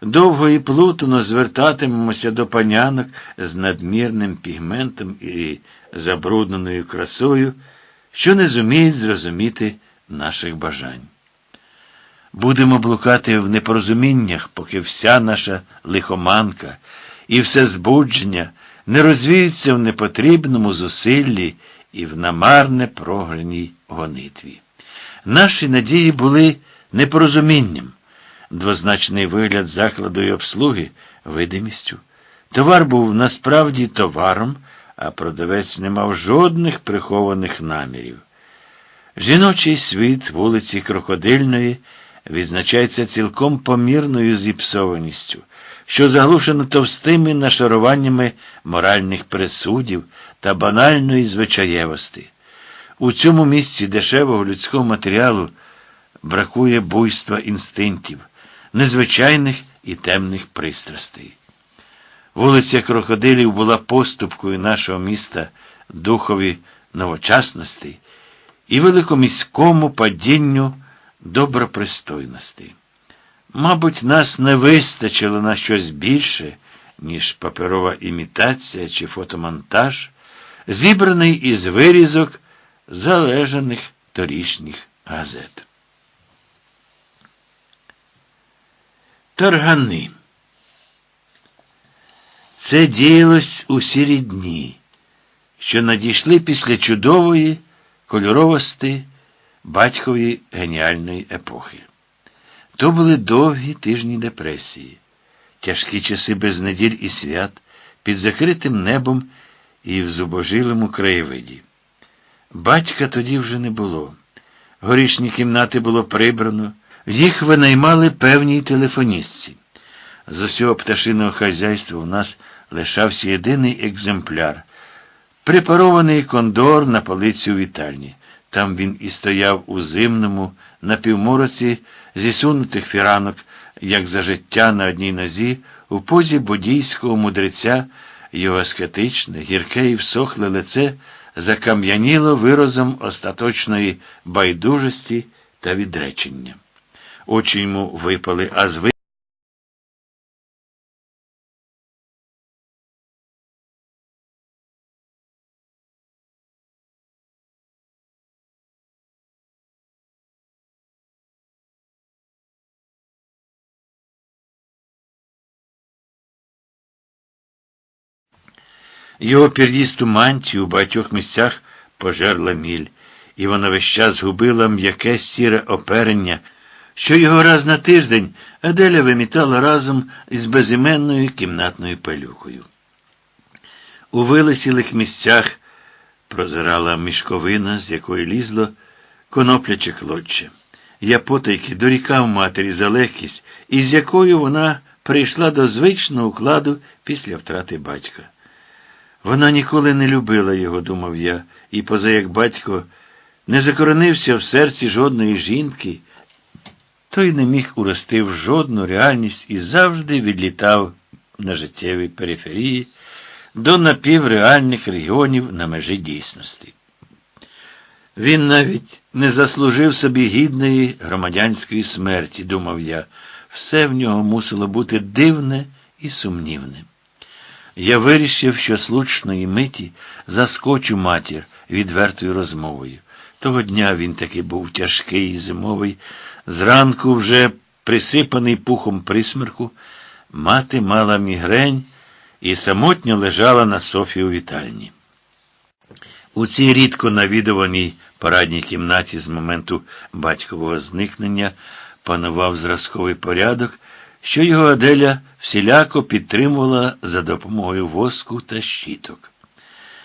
довго і плутано звертатимемося до панянок з надмірним пігментом і забрудненою красою, що не зуміють зрозуміти наших бажань. Будемо блукати в непорозуміннях, поки вся наша лихоманка і все збудження не розвіються в непотрібному зусиллі і в намарне програній гонитві. Наші надії були непорозумінням, двозначний вигляд закладу і обслуги видимістю. Товар був насправді товаром, а продавець не мав жодних прихованих намірів. Жіночий світ вулиці Крокодильної відзначається цілком помірною зіпсованістю, що заглушено товстими нашаруваннями моральних присудів та банальної звичаєвості. У цьому місці дешевого людського матеріалу бракує буйства інстинктів, незвичайних і темних пристрастей. Вулиця Крокодилів була поступкою нашого міста духові новочасності і великоміському падінню добропристойності. Мабуть, нас не вистачило на щось більше, ніж паперова імітація чи фотомонтаж, зібраний із вирізок залежаних торішніх газет. Таргани. Це діялось у сірі дні, що надійшли після чудової кольоровості батькової геніальної епохи. То були довгі тижні депресії, тяжкі часи без неділь і свят, під закритим небом і в зубожилому краєвиді. Батька тоді вже не було. Горішні кімнати було прибрано, їх винаймали певній телефоністці. З усього пташиного хазяйства у нас лишався єдиний екземпляр, припарований кондор на полиці у вітальні. Там він і стояв у зимному, на півмороці, зісунутих фіранок, як за життя на одній нозі, у позі буддійського мудреця, його аскетичне, гірке і всохле лице закам'яніло виразом остаточної байдужості та відречення. Очі йому випали, а зви. Його пер'їсту мантію у багатьох місцях пожерла міль, і вона весь час губила м'яке сіре оперення, що його раз на тиждень Аделя вимітала разом із безіменною кімнатною пилюкою. У вилесілих місцях прозирала мішковина, з якої лізло конопляче клоччя. Я потайки дорікав матері за легкість, із якою вона прийшла до звичного укладу після втрати батька. Вона ніколи не любила його, думав я, і, поза як батько, не закоронився в серці жодної жінки, той не міг урости в жодну реальність і завжди відлітав на життєвій периферії до напівреальних регіонів на межі дійсності. Він навіть не заслужив собі гідної громадянської смерті, думав я, все в нього мусило бути дивне і сумнівне. Я вирішив, що случної миті заскочу матір відвертою розмовою. Того дня він таки був тяжкий і зимовий, зранку вже присипаний пухом присмерку, мати мала мігрень і самотньо лежала на софі у вітальні. У цій рідко навідуваній парадній кімнаті з моменту батькового зникнення панував зразковий порядок що його Аделя всіляко підтримувала за допомогою воску та щіток.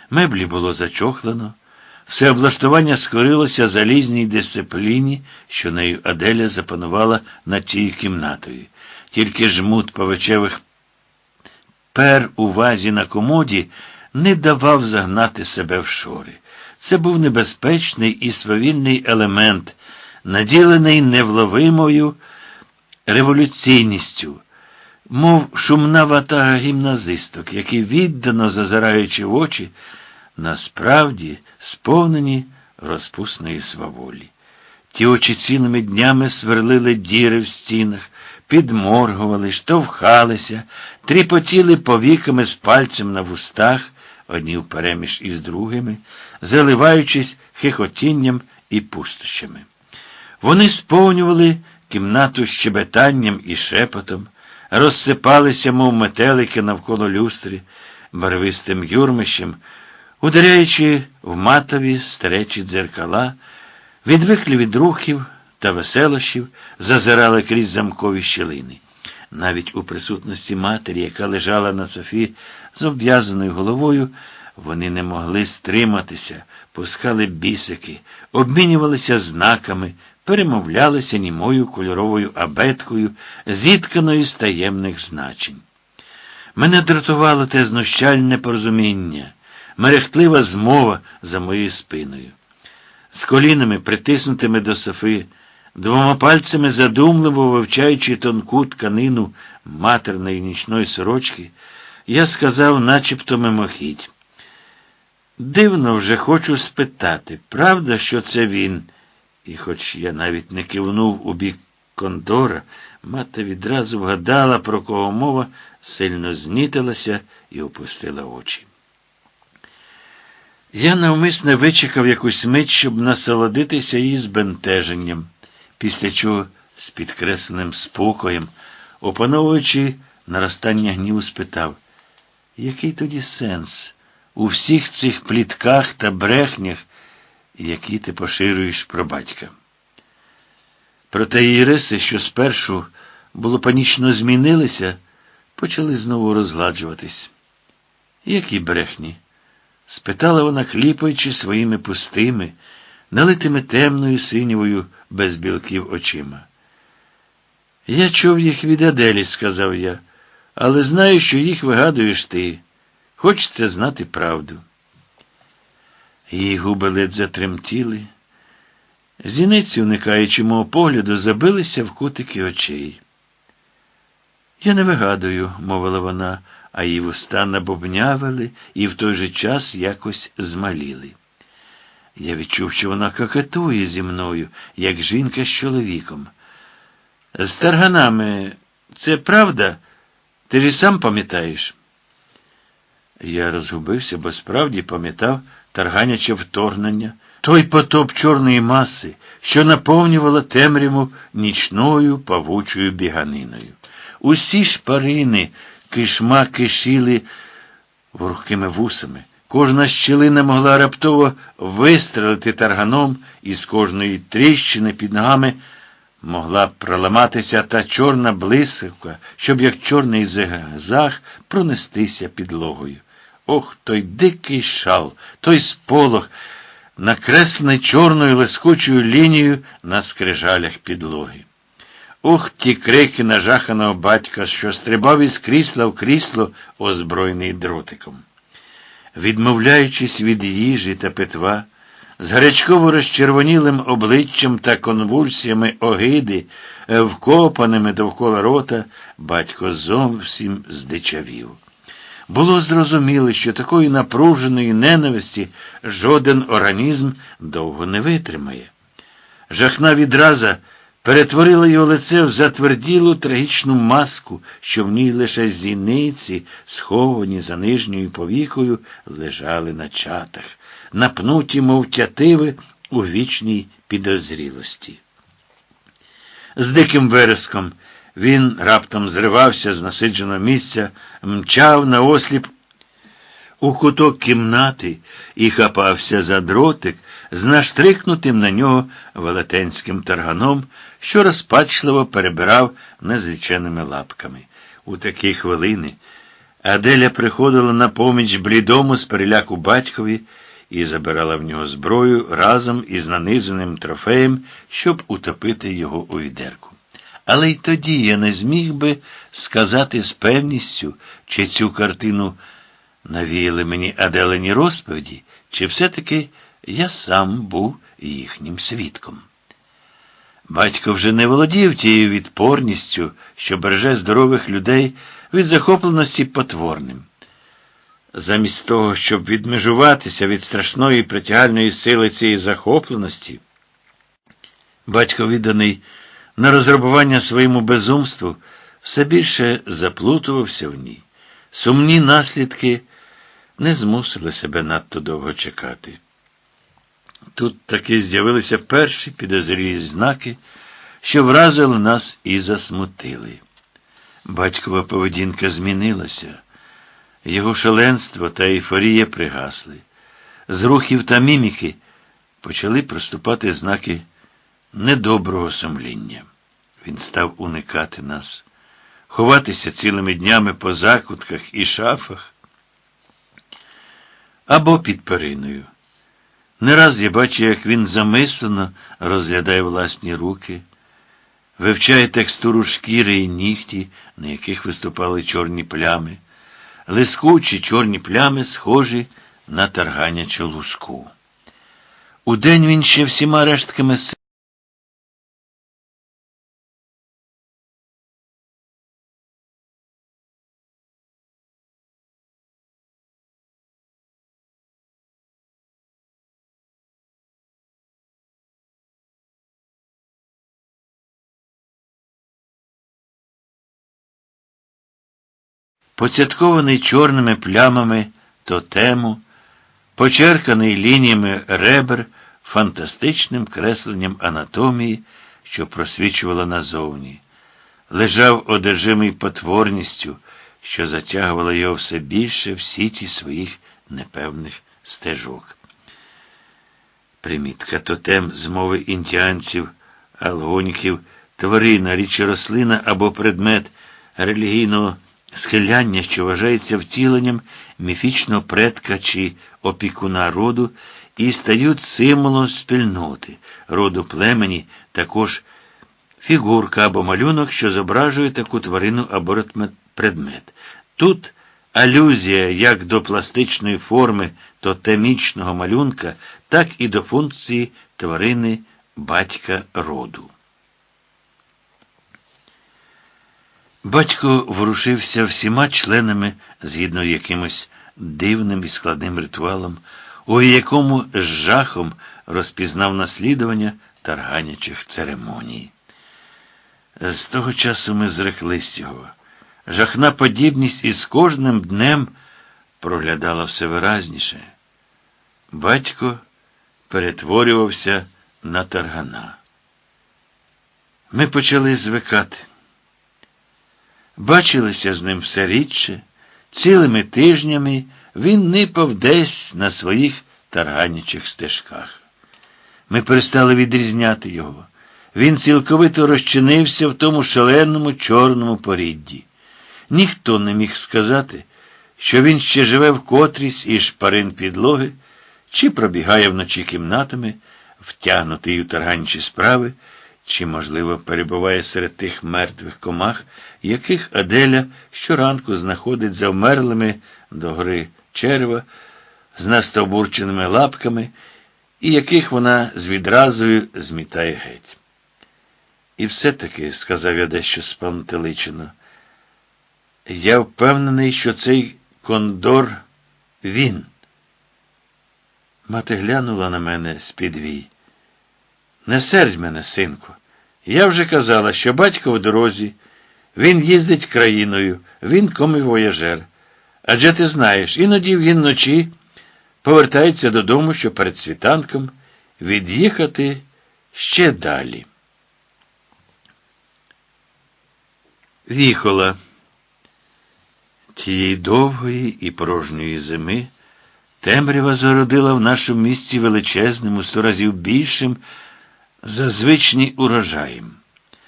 Меблі було зачохлено, все облаштування скорилося залізній дисципліні, що нею Аделя запанувала над тією кімнатою. Тільки жмут повечевих пер у вазі на комоді не давав загнати себе в шори. Це був небезпечний і свавільний елемент, наділений невловимою революційністю, мов шумна ватага гімназисток, які, віддано зазираючи в очі, насправді сповнені розпусної сваволі. Ті очі цілими днями сверлили діри в стінах, підморгували, штовхалися, тріпотіли повіками з пальцем на вустах, одні впереміж із другими, заливаючись хихотінням і пустощами. Вони сповнювали кімнату щебетанням і шепотом, розсипалися, мов метелики навколо люстри, барвистим юрмищем, ударяючи в матові старечі дзеркала, відвиклі від рухів та веселощів, зазирали крізь замкові щілини. Навіть у присутності матері, яка лежала на софі з обв'язаною головою, вони не могли стриматися, пускали бісики, обмінювалися знаками, перемовлялися німою кольоровою абеткою, зітканою з таємних значень. Мене дратувало те знущальне порозуміння, мерехтлива змова за моєю спиною. З колінами, притиснутими до софи, двома пальцями задумливо вивчаючи тонку тканину матерної нічної сорочки, я сказав, начебто мимохідь. Дивно вже хочу спитати, правда, що це він? І хоч я навіть не кивнув у бік Кондора, мати відразу вгадала, про кого мова, сильно знітилася і опустила очі. Я навмисне вичекав якусь мить, щоб насолодитися її збентеженням, після чого з підкресленим спокоєм, опановуючи наростання гніву, спитав, який тоді сенс у всіх цих плітках та брехнях? які ти поширюєш про батька. Проте її риси, що спершу було панічно змінилися, почали знову розгладжуватись. Які брехні? Спитала вона, кліпаючи своїми пустими, налитими темною синівою без білків очима. Я чув їх від Аделі, сказав я, але знаю, що їх вигадуєш ти. Хочеться знати правду. Її губи ледь затремтіли. Зіниці, уникаючи мого погляду, забилися в кутики очей. Я не вигадую, мовила вона, а її вуста набобнявили і в той же час якось змаліли. Я відчув, що вона кокетує зі мною, як жінка з чоловіком. З тарганами це правда? Ти ж сам пам'ятаєш? Я розгубився, бо справді пам'ятав тарганяче вторгнення, той потоп чорної маси, що наповнювала темряву нічною павучою біганиною. Усі шпарини кишма кишіли вурхкими вусами. Кожна щілина могла раптово вистрелити тарганом, і з кожної тріщини під ногами могла проламатися та чорна блискавка, щоб як чорний зигзаг пронестися підлогою. Ох, той дикий шал, той сполох, накреслений чорною лискучою лінією на скрижалях підлоги. Ох, ті крики нажаханого батька, що стрибав із крісла в крісло, озброєний дротиком. Відмовляючись від їжі та питва, з гарячково розчервонілим обличчям та конвульсіями огиди, вкопаними довкола рота, батько зовсім здичавів. Було зрозуміло, що такої напруженої ненависті жоден організм довго не витримає. Жахна відраза перетворила його лице в затверділу трагічну маску, що в ній лише зіниці, сховані за нижньою повікою, лежали на чатах, напнуті, мов тятиви у вічній підозрілості. З диким вереском він раптом зривався з насидженого місця, мчав на осліп у куток кімнати і хапався за дротик з наштрикнутим на нього велетенським тарганом, що розпачливо перебирав незліченими лапками. У такі хвилини Аделя приходила на поміч блідому з переляку батькові і забирала в нього зброю разом із нанизаним трофеєм, щоб утопити його у відерку. Але й тоді я не зміг би сказати з певністю, чи цю картину навіяли мені Аделені розповіді, чи все-таки я сам був їхнім свідком. Батько вже не володів тією відпорністю, що береже здорових людей від захопленості потворним. Замість того, щоб відмежуватися від страшної притягальної сили цієї захопленості, батько відданий на розробування своєму безумству, все більше заплутувався в ній. Сумні наслідки не змусили себе надто довго чекати. Тут таки з'явилися перші підозрілі знаки, що вразили нас і засмутили. Батькова поведінка змінилася, його шаленство та ейфорія пригасли. З рухів та міміки почали проступати знаки недоброго сумління. Він став уникати нас, ховатися цілими днями по закутках і шафах або під периною. Не раз я бачу, як він замислено розглядає власні руки, вивчає текстуру шкіри і нігті, на яких виступали чорні плями, лискучі чорні плями, схожі на тарганячу луску. Удень він ще всіма рештками поцяткований чорними плямами тотему, почерканий лініями ребер, фантастичним кресленням анатомії, що просвічувала назовні, лежав одержимий потворністю, що затягувала його все більше в сіті своїх непевних стежок. Примітка тотем з мови індіанців алгоніків, тварина, річі рослина або предмет релігійного схиляння, що вважається втіленням міфічного предка чи опікуна роду, і стають символом спільноти, роду племені, також фігурка або малюнок, що зображує таку тварину або предмет. Тут алюзія як до пластичної форми тотемічного малюнка, так і до функції тварини батька роду. Батько ворушився всіма членами згідно якимось дивним і складним ритуалом, у якому з жахом розпізнав наслідування тарганячих церемоній. З того часу ми зреклись його. Жахна подібність із кожним днем проглядала все виразніше. Батько перетворювався на таргана. Ми почали звикати. Бачилися з ним все рідше, цілими тижнями він нипав десь на своїх тарганячих стежках. Ми перестали відрізняти його. Він цілковито розчинився в тому шаленому чорному порідді. Ніхто не міг сказати, що він ще живе в котрійсь із шпарин підлоги, чи пробігає вночі кімнатами, втягнутий у тарганчі справи, чи, можливо, перебуває серед тих мертвих комах, яких Аделя щоранку знаходить завмерлими до гри черва, з настовбурченими лапками, і яких вона з відразою змітає геть. І все-таки, сказав я дещо спантеличено, я впевнений, що цей кондор він. Мати глянула на мене з-під вій. Не сердь мене, синку. Я вже казала, що батько в дорозі, він їздить країною, він комивояжер. Адже ти знаєш, іноді він вночі повертається додому, щоб перед світанком від'їхати ще далі. Віхола тієї довгої і порожньої зими темрява зародила в нашому місті величезним у сто разів більшим за звичні урожаєм.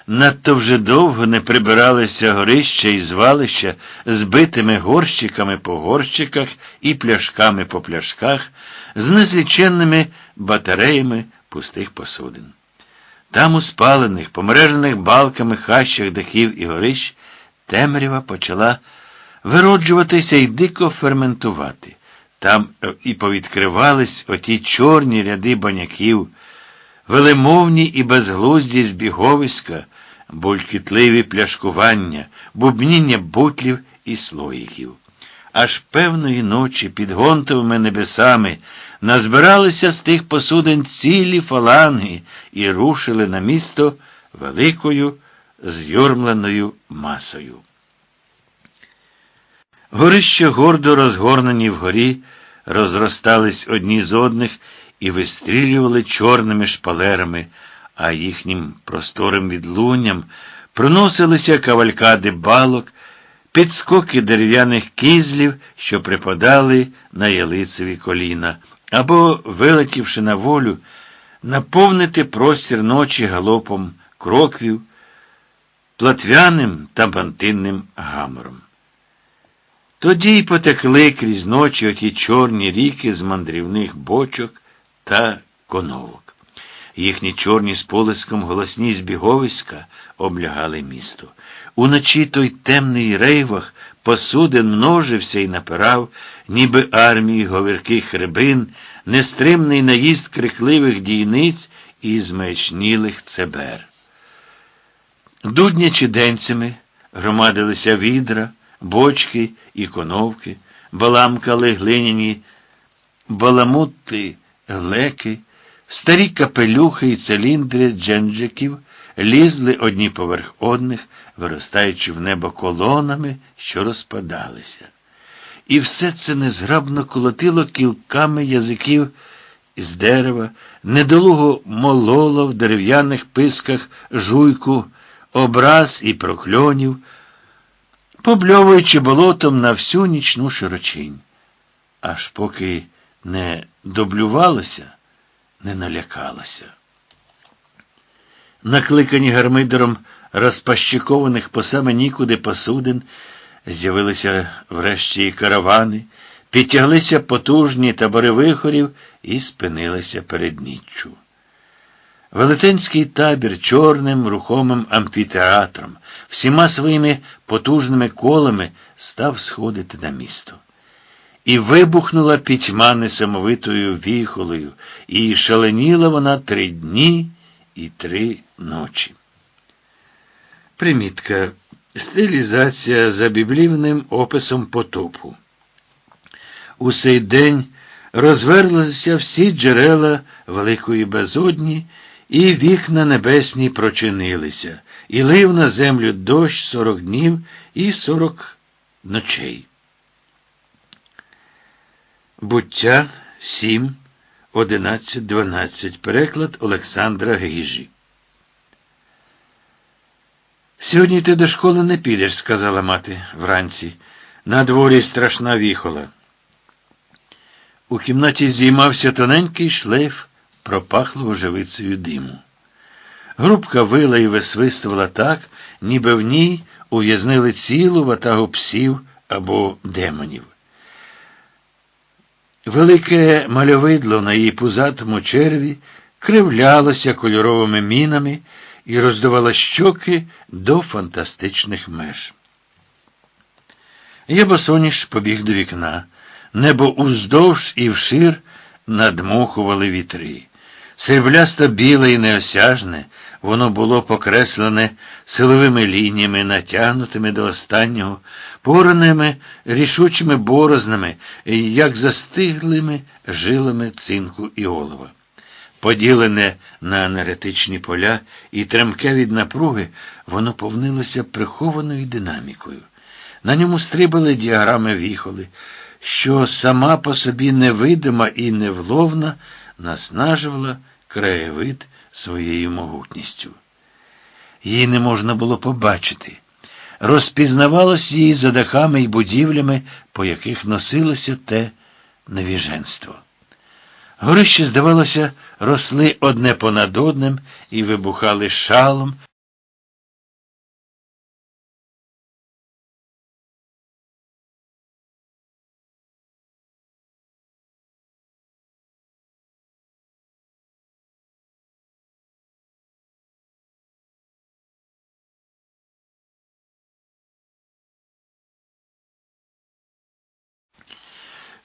Надто вже довго не прибиралися горища і звалища збитими горщиками по горщиках і пляшками по пляшках, з незліченними батареями пустих посудин. Там, у спалених, помережених балками хащах дахів і горищ, темрява почала вироджуватися і дико ферментувати. Там е, і повідкривались оті чорні ряди баняків, велемовні і безглузді збіговиська, булькітливі пляшкування, бубніння бутлів і слоїків. Аж певної ночі під гонтовими небесами назбиралися з тих посудин цілі фаланги і рушили на місто великою зйормленою масою. Горища гордо розгорнені вгорі, розростались одні з одних і вистрілювали чорними шпалерами, а їхнім просторим відлунням проносилися кавалькади балок, підскоки дерев'яних кізлів, що припадали на ялицеві коліна, або, вилетівши на волю, наповнити простір ночі галопом кроквів, платвяним та бантинним гамором. Тоді й потекли крізь ночі оті чорні ріки з мандрівних бочок та коновок. Їхні чорні з полиском голосні збіговиська облягали місто. Уночі той темний рейвах посуден множився і напирав, ніби армії говірких рибин, нестримний наїзд крикливих дійниць і змечнілих цебер. Дуднячи денцями громадилися відра, бочки і коновки, баламкали глиняні баламути глеки, старі капелюхи і циліндри дженджиків лізли одні поверх одних, виростаючи в небо колонами, що розпадалися. І все це незграбно колотило кілками язиків із дерева, недолуго мололо в дерев'яних писках жуйку, образ і прокльонів, побльовуючи болотом на всю нічну широчинь, аж поки не доблювалося, не налякалося. накликані гармидером розпащикованих по саме нікуди посудин, з'явилися врешті і каравани, підтяглися потужні табори вихорів і спинилися перед ніччю. Велетенський табір чорним рухомим амфітеатром, всіма своїми потужними колами став сходити на місто. І вибухнула пітьма несамовитою віхолою, і шаленіла вона три дні і три ночі. Примітка. Стилізація за біблівним описом потопу. У цей день розверлися всі джерела великої безодні, і вікна небесні прочинилися, і лив на землю дощ сорок днів і сорок ночей. Буття 7, 11, 12. Переклад Олександра Гіжі. Сьогодні ти до школи не підеш, сказала мати вранці. На дворі страшна віхола. У кімнаті зіймався тоненький шлейф пропахлого живицею диму. Грубка вила і висвистувала так, ніби в ній ув'язнили цілу ватагу псів або демонів. Велике мальовидло на її пузатому черві кривлялося кольоровими мінами і роздувало щоки до фантастичних меж. Я босоніж побіг до вікна, небо уздовж і вшир надмухували вітри. Сріблясто біле і неосяжне, воно було покреслене силовими лініями, натягнутими до останнього, пораними рішучими борознами, як застиглими жилами цинку і олова. Поділене на енергетичні поля і тремке від напруги, воно повнилося прихованою динамікою. На ньому стрибали діаграми віхоли, що сама по собі невидима і невловна наснажувала краєвид своєю могутністю. Її не можна було побачити. Розпізнавалось її за дахами і будівлями, по яких носилося те невіженство. Горища, здавалося, росли одне понад одним і вибухали шалом,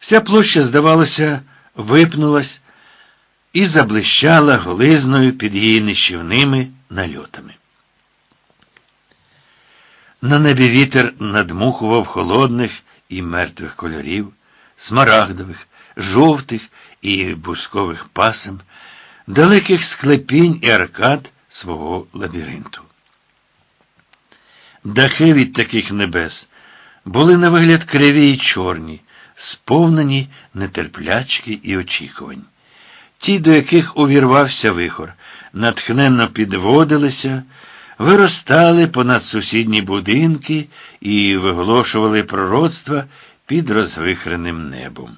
Вся площа, здавалося, випнулась і заблищала глизною під її нищівними нальотами. На небі вітер надмухував холодних і мертвих кольорів, смарагдових, жовтих і бускових пасем, далеких склепінь і аркад свого лабіринту. Дахи від таких небес були на вигляд криві й чорні сповнені нетерплячки і очікувань. Ті, до яких увірвався вихор, натхненно підводилися, виростали понад сусідні будинки і виголошували пророцтва під розвихреним небом.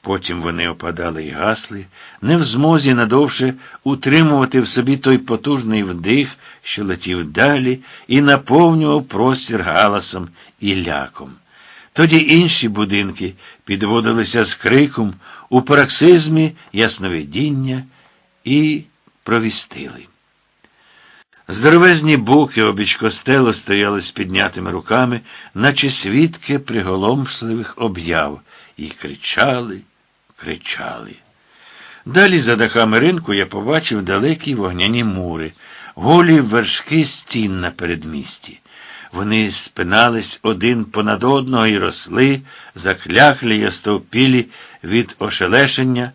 Потім вони опадали і гасли, не в змозі надовше утримувати в собі той потужний вдих, що летів далі, і наповнював простір галасом і ляком. Тоді інші будинки підводилися з криком у параксизмі ясновидіння і провістили. Здоровезні буки обіч костелу стояли з піднятими руками, наче свідки приголомшливих об'яв, і кричали, кричали. Далі за дахами ринку я побачив далекі вогняні мури, голі вершки стін на передмісті. Вони спинались один понад одного і росли, закляхлі й остовпілі від ошелешення,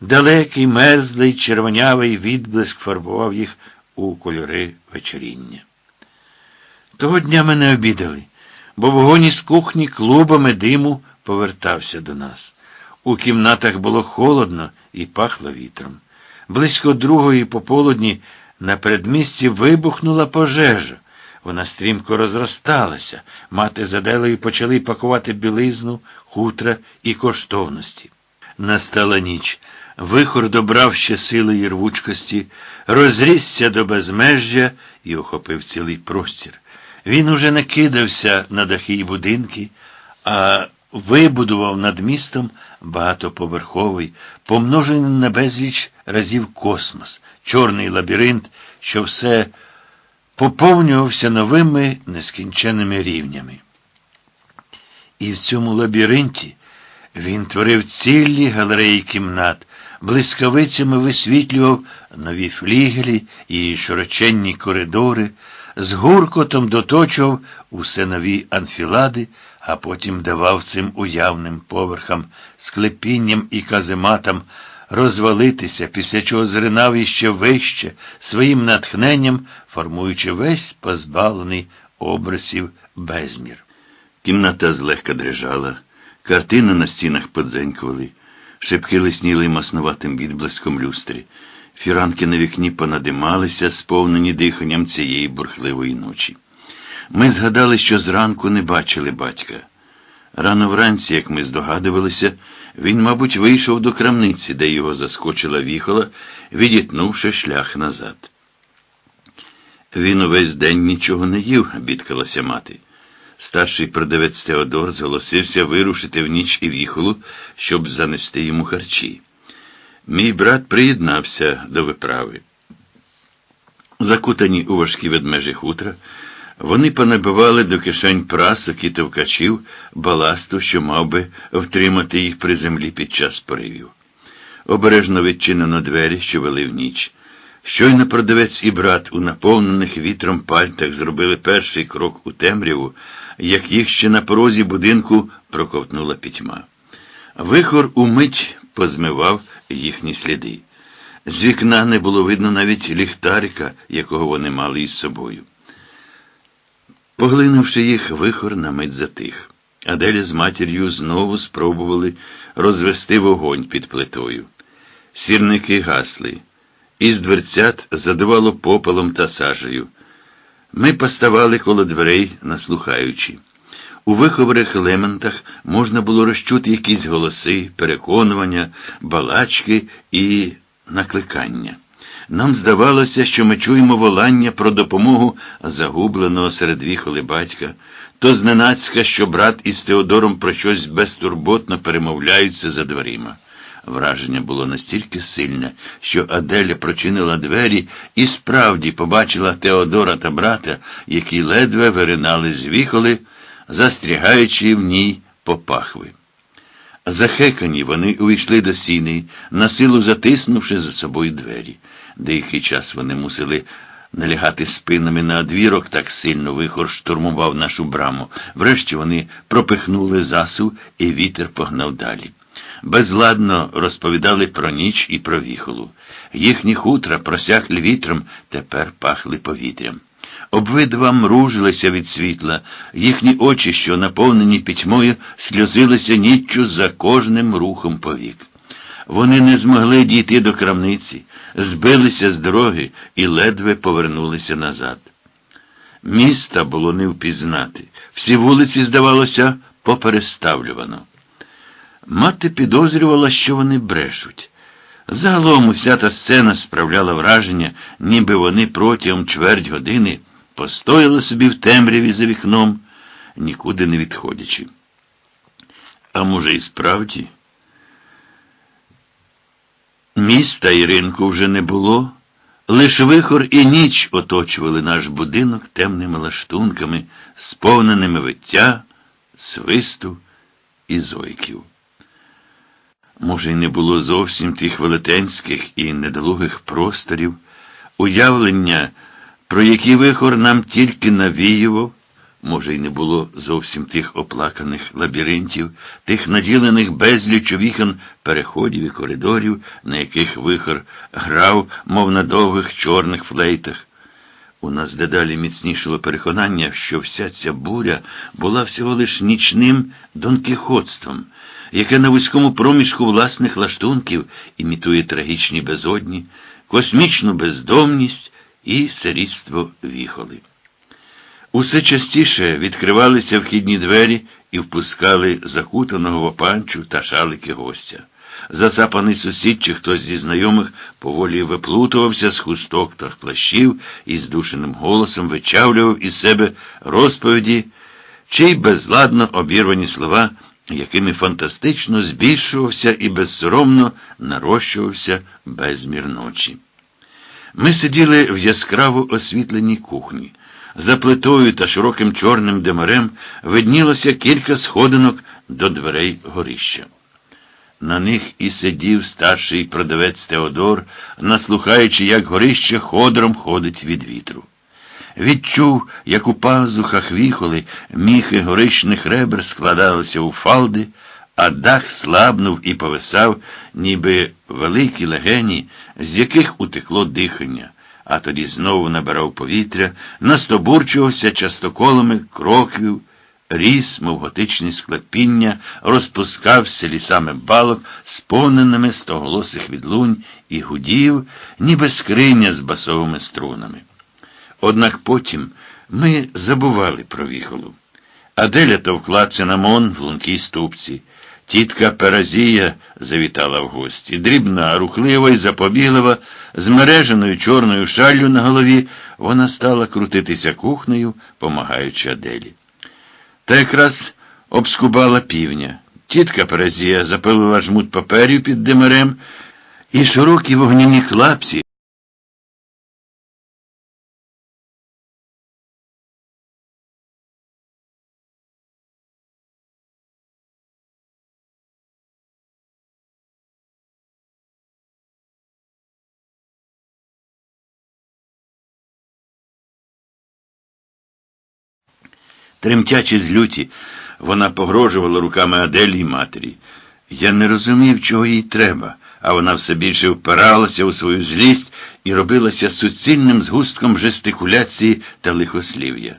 далекий, мерзлий, червонявий відблиск фарбував їх у кольори вечеріння. Того дня мене обідали, бо вогонь із кухні клубами диму повертався до нас. У кімнатах було холодно і пахло вітром. Близько другої пополудні на передмісті вибухнула пожежа. Вона стрімко розросталася, мати з Аделею почали пакувати білизну, хутра і коштовності. Настала ніч. Вихор добрав ще сили і рвучкості, розрісся до безмежжя і охопив цілий простір. Він уже не кидався на дахи й будинки, а вибудував над містом багатоповерховий, помножений на безліч разів космос, чорний лабіринт, що все поповнювався новими нескінченими рівнями. І в цьому лабіринті він творив цілі галереї кімнат, блискавицями висвітлював нові флігелі і широченні коридори, з гуркотом доточував усе нові анфілади, а потім давав цим уявним поверхам, склепінням і казематам розвалитися, після чого зринав іще вище своїм натхненням, формуючи весь позбавлений образів безмір. Кімната злегка дрижала, картини на стінах подзенькували, шибки лисніли маснуватим відблиском люстри. Фіранки на вікні понадималися, сповнені диханням цієї бурхливої ночі. Ми згадали, що зранку не бачили батька. Рано вранці, як ми здогадувалися, він, мабуть, вийшов до крамниці, де його заскочила віхола, відітнувши шлях назад. Він увесь день нічого не їв, бідкалася мати. Старший продавець Теодор зголосився вирушити в ніч і віхолу, щоб занести йому харчі. Мій брат приєднався до виправи. Закутані у важкі ведмежі хутра, вони понабивали до кишень прасок і товкачів баласту, що мав би втримати їх при землі під час поривів. Обережно відчинено двері, що вели в ніч. Щойно продавець і брат у наповнених вітром пальтах зробили перший крок у темряву, як їх ще на порозі будинку проковтнула пітьма. Вихор умить позмивав їхні сліди. З вікна не було видно навіть ліхтарика, якого вони мали із собою. Поглинувши їх, вихор на мить затих. Аделя з матір'ю знову спробували розвести вогонь під плитою. Сірники гасли. Із дверцят задувало попелом та сажею. Ми поставали коло дверей, наслухаючи. У виховрех лементах можна було розчути якісь голоси, переконування, балачки і накликання. Нам здавалося, що ми чуємо волання про допомогу загубленого серед віхоли батька, то зненацька, що брат із Теодором про щось безтурботно перемовляються за дверима. Враження було настільки сильне, що Аделя прочинила двері і справді побачила Теодора та брата, які ледве виринали з віхоли, застрягаючи в ній попахви. Захекані вони увійшли до сіни, насилу затиснувши за собою двері. Деякий час вони мусили налягати спинами на одвірок, так сильно вихор штурмував нашу браму. Врешті вони пропихнули засув, і вітер погнав далі. Безладно розповідали про ніч і про віхолу. Їхні хутра, просяклі вітром, тепер пахли повітрям. Обидва мружилися від світла, їхні очі, що наповнені пітьмою, сльозилися ніччю за кожним рухом повік. Вони не змогли дійти до крамниці, збилися з дороги і ледве повернулися назад. Міста було не впізнати. Всі вулиці, здавалося, попереставлювано. Мати підозрювала, що вони брешуть. Загалом уся та сцена справляла враження, ніби вони протягом чверть години постояли собі в темряві за вікном, нікуди не відходячи. А може, і справді? Міста і ринку вже не було, лиш вихор і ніч оточували наш будинок темними лаштунками, сповненими виття, свисту і зойків. Може, й не було зовсім тих велетенських і недолугих просторів, уявлення, про які вихор нам тільки навіював, може, й не було зовсім тих оплаканих лабіринтів, тих наділених безліч вікон переходів і коридорів, на яких вихор грав, мов на довгих чорних флейтах. У нас дедалі міцнішого переконання, що вся ця буря була всього лиш нічним донкіхотством, яке на вузькому проміжку власних лаштунків імітує трагічні безодні, космічну бездомність і сирітство віхоли. Усе частіше відкривалися вхідні двері і впускали закутаного в опанчу та шалики гостя. засапаний сусід чи хтось зі знайомих поволі виплутувався з хусток та плащів і здушеним голосом вичавлював із себе розповіді, чи й безладно обірвані слова, якими фантастично збільшувався і безсоромно нарощувався безмір ночі. Ми сиділи в яскраво освітленій кухні. За плитою та широким чорним демарем виднілося кілька сходинок до дверей горища. На них і сидів старший продавець Теодор, наслухаючи, як горище ходором ходить від вітру. Відчув, як у пазухах віхоли міхи горищних ребер складалися у фалди, а дах слабнув і повисав, ніби великі легені, з яких утекло дихання, а тоді знову набирав повітря, настобурчувався частоколами кроквів, ріс, мов готичні склепіння, розпускався лісами балок, сповненими стоголосих відлунь, і гудів, ніби скриня з басовими струнами. Однак потім ми забували про віхолу. Аделя товкла цинамон в лункій ступці. Тітка Перазія завітала в гості. Дрібна, рухлива і запобіглива, з мереженою чорною шаллю на голові, вона стала крутитися кухнею, помагаючи Аделі. Та якраз обскубала півня. Тітка Перазія запилила жмут паперів під димарем, і широкі вогняні клапці. Тремтячи з люті, вона погрожувала руками Аделі матері. Я не розумів, чого їй треба, а вона все більше впиралася у свою злість і робилася суцільним згустком жестикуляції та лихослів'я.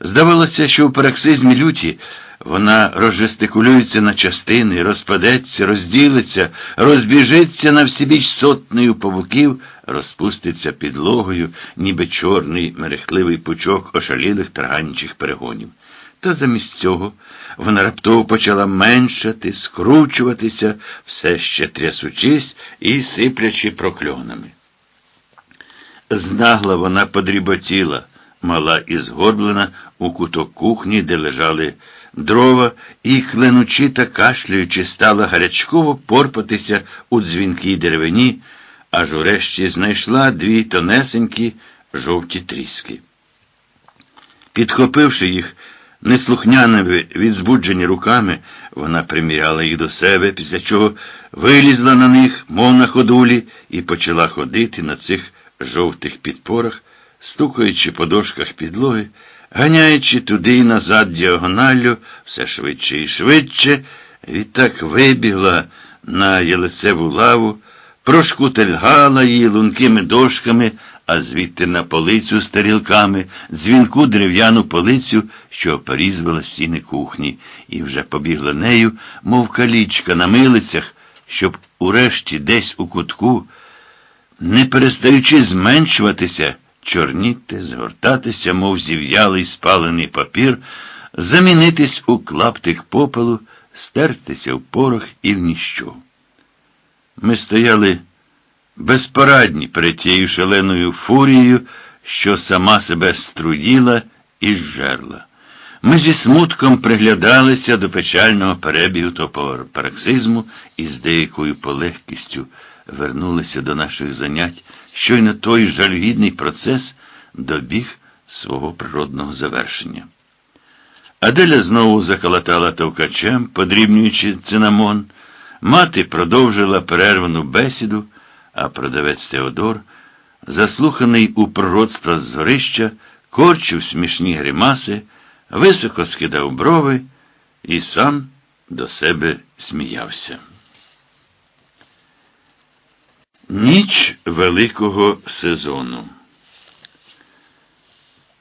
Здавалося, що у параксизмі люті вона розжестикулюється на частини, розпадеться, розділиться, розбіжиться на всібіч сотнею павуків, розпуститься підлогою, ніби чорний мерехтливий пучок ошалілих тарганчих перегонів. Та замість цього вона раптово почала меншати, скручуватися, все ще трясучись і сиплячи прокльонами. Знагла вона подріботіла, мала і згорблена у куток кухні, де лежали дрова, і, кленучи та кашлюючи, стала гарячково порпатися у дзвінкій деревині, аж урешті знайшла дві тонесенькі жовті тріски. Підхопивши їх, неслухняними від збуджені руками, вона приміряла їх до себе, після чого вилізла на них, мов на ходулі, і почала ходити на цих жовтих підпорах, стукаючи по дошках підлоги, ганяючи туди і назад діагоналлю, все швидше і швидше, відтак вибігла на ялицеву лаву, прошкутельгала її лункими дошками, а звідти на полицю з тарілками, дзвінку дерев'яну полицю, що порізувала стіни кухні, і вже побігла нею, мов калічка на милицях, щоб урешті десь у кутку, не перестаючи зменшуватися, чорніти, згортатися, мов зів'ялий спалений папір, замінитись у клаптик попелу, стертися в порох і в ніщо. Ми стояли безпорадні перед тією шаленою фурією, що сама себе струїла і зжерла. Ми зі смутком приглядалися до печального перебігу того параксизму і з деякою полегкістю вернулися до наших занять, щойно той жалюгідний процес добіг свого природного завершення. Аделя знову заколотала товкачем, подрібнюючи цинамон. Мати продовжила перервану бесіду, а продавець Теодор, заслуханий у пророцтва з горища, корчив смішні гримаси, високо скидав брови і сам до себе сміявся. Ніч великого сезону.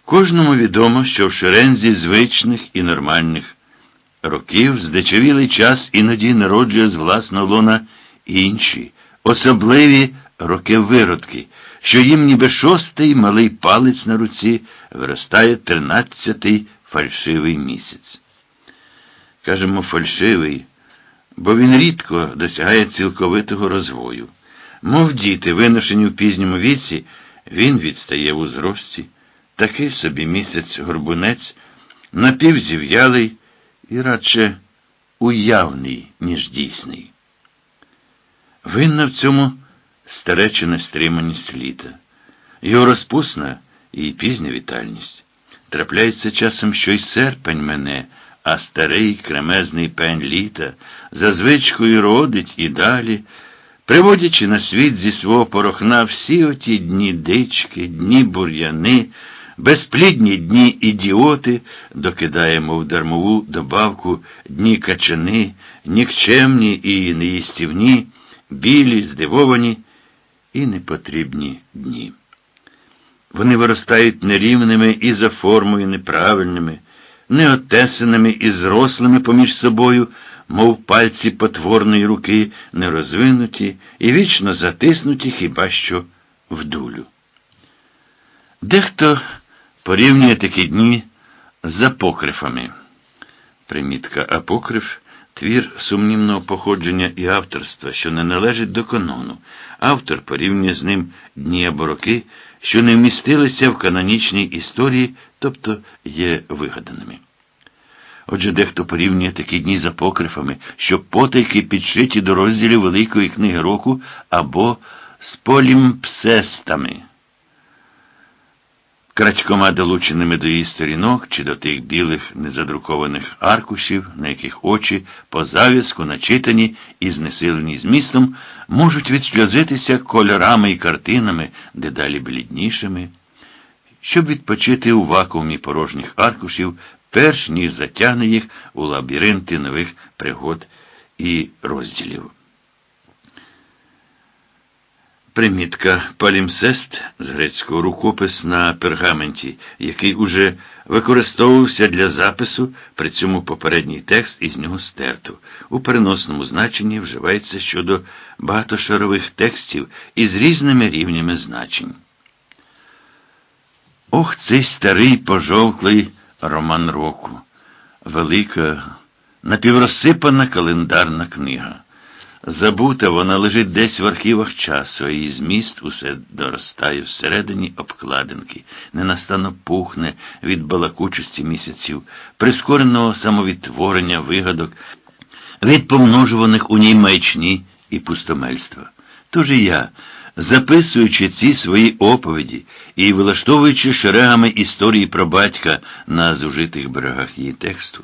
Кожному відомо, що в шерензі звичних і нормальних років здичавілий час іноді народжує з власного лона інші, особливі роки виродки, що їм ніби шостий малий палець на руці виростає тринадцятий фальшивий місяць. Кажемо, фальшивий, бо він рідко досягає цілковитого розвою. Мов діти, виношені в пізньому віці, він відстає в узрості, такий собі місяць горбунець, напівзів'ялий і радше уявний, ніж дійсний. Винна в цьому старечена стриманість літа, його розпусна і пізня вітальність. Трапляється часом, що й серпень мене, а старий кремезний пень літа за звичкою родить і далі, приводячи на світ зі свого порохна всі оті дні дички, дні бур'яни, безплідні дні ідіоти, докидаємо в дармову добавку дні качани, нікчемні і неїстівні, білі, здивовані і непотрібні дні. Вони виростають нерівними і за формою неправильними, неотесаними і зрослими поміж собою, мов пальці потворної руки, нерозвинуті і вічно затиснуті хіба що в дулю. Дехто порівнює такі дні з апокрифами. Примітка апокриф твір сумнівного походження і авторства, що не належить до канону. Автор порівнює з ним дні або роки, що не вмістилися в канонічній історії, тобто є вигаданими. Отже, дехто порівнює такі дні з апокрифами, що потайки підшиті до розділів Великої книги року або з полімпсестами крадькома долученими до її сторінок чи до тих білих незадрукованих аркушів, на яких очі по зав'язку начитані і знесилені змістом, можуть відсльозитися кольорами і картинами, дедалі бліднішими, щоб відпочити у вакуумі порожніх аркушів, перш ніж затягне їх у лабіринти нових пригод і розділів. Примітка палімсест з грецького рукопис на пергаменті, який уже використовувався для запису, при цьому попередній текст із нього стерто. У переносному значенні вживається щодо багатошарових текстів із різними рівнями значень. Ох, цей старий пожовклий роман року, велика, напіврозсипана календарна книга. Забута вона лежить десь в архівах часу, а її зміст усе доростає всередині обкладинки, ненастанно пухне від балакучості місяців, прискореного самовідтворення вигадок, від помножуваних у ній маячні і пустомельства. Тож і я, записуючи ці свої оповіді і влаштовуючи шерегами історії про батька на зужитих берегах її тексту,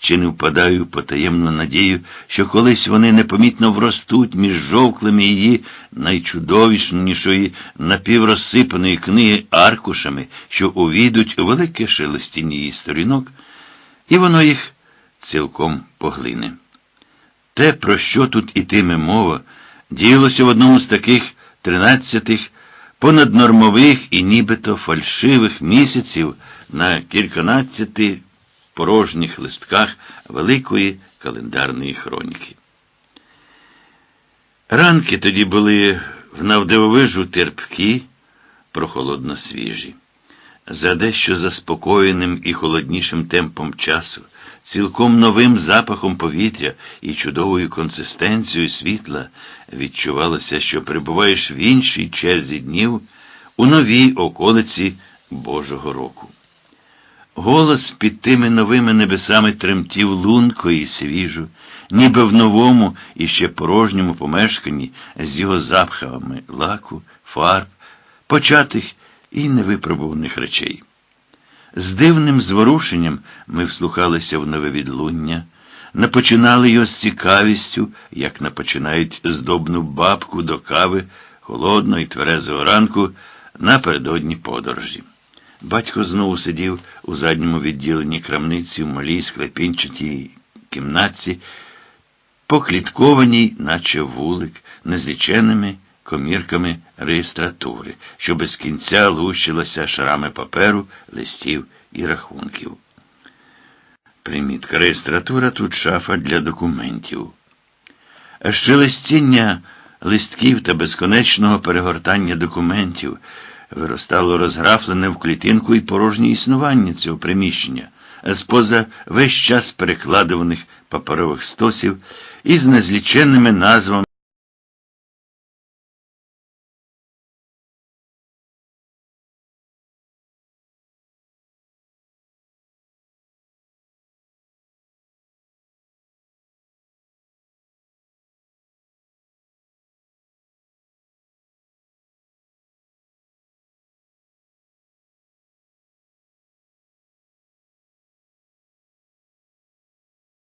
чи не впадаю потаємну надію, що колись вони непомітно вростуть між жовклими її найчудовішнішої напіврозсипаної книги аркушами, що увійдуть велике шелестіння її сторінок, і воно їх цілком поглине. Те, про що тут ітиме мова, діялося в одному з таких тринадцятих понаднормових і нібито фальшивих місяців на кільканадцяти порожніх листках великої календарної хроніки. Ранки тоді були в навдивовижу терпкі, прохолодно свіжі. За дещо заспокоєним і холоднішим темпом часу, цілком новим запахом повітря і чудовою консистенцією світла відчувалося, що перебуваєш в іншій черзі днів у новій околиці Божого року. Голос під тими новими небесами тремтів лунко і свіжо, ніби в новому і ще порожньому помешканні з його запхами лаку, фарб, початих і невипробуваних речей. З дивним зворушенням ми вслухалися в нове відлуння, напочинали його з цікавістю, як напочинають здобну бабку до кави холодного і тверезого ранку напередодні подорожі. Батько знову сидів у задньому відділенні крамниці в малій склепінчатій кімнатці, покліткованій, наче вулик, незліченими комірками реєстратури, що без кінця лущилася шарами паперу, листів і рахунків. Примітка реєстратура тут шафа для документів. А ще листіння листків та безконечного перегортання документів виростало розграфлене в клітинку і порожнє існування цього приміщення, з поза весь час перекладуваних паперових стосів із незліченними назвами.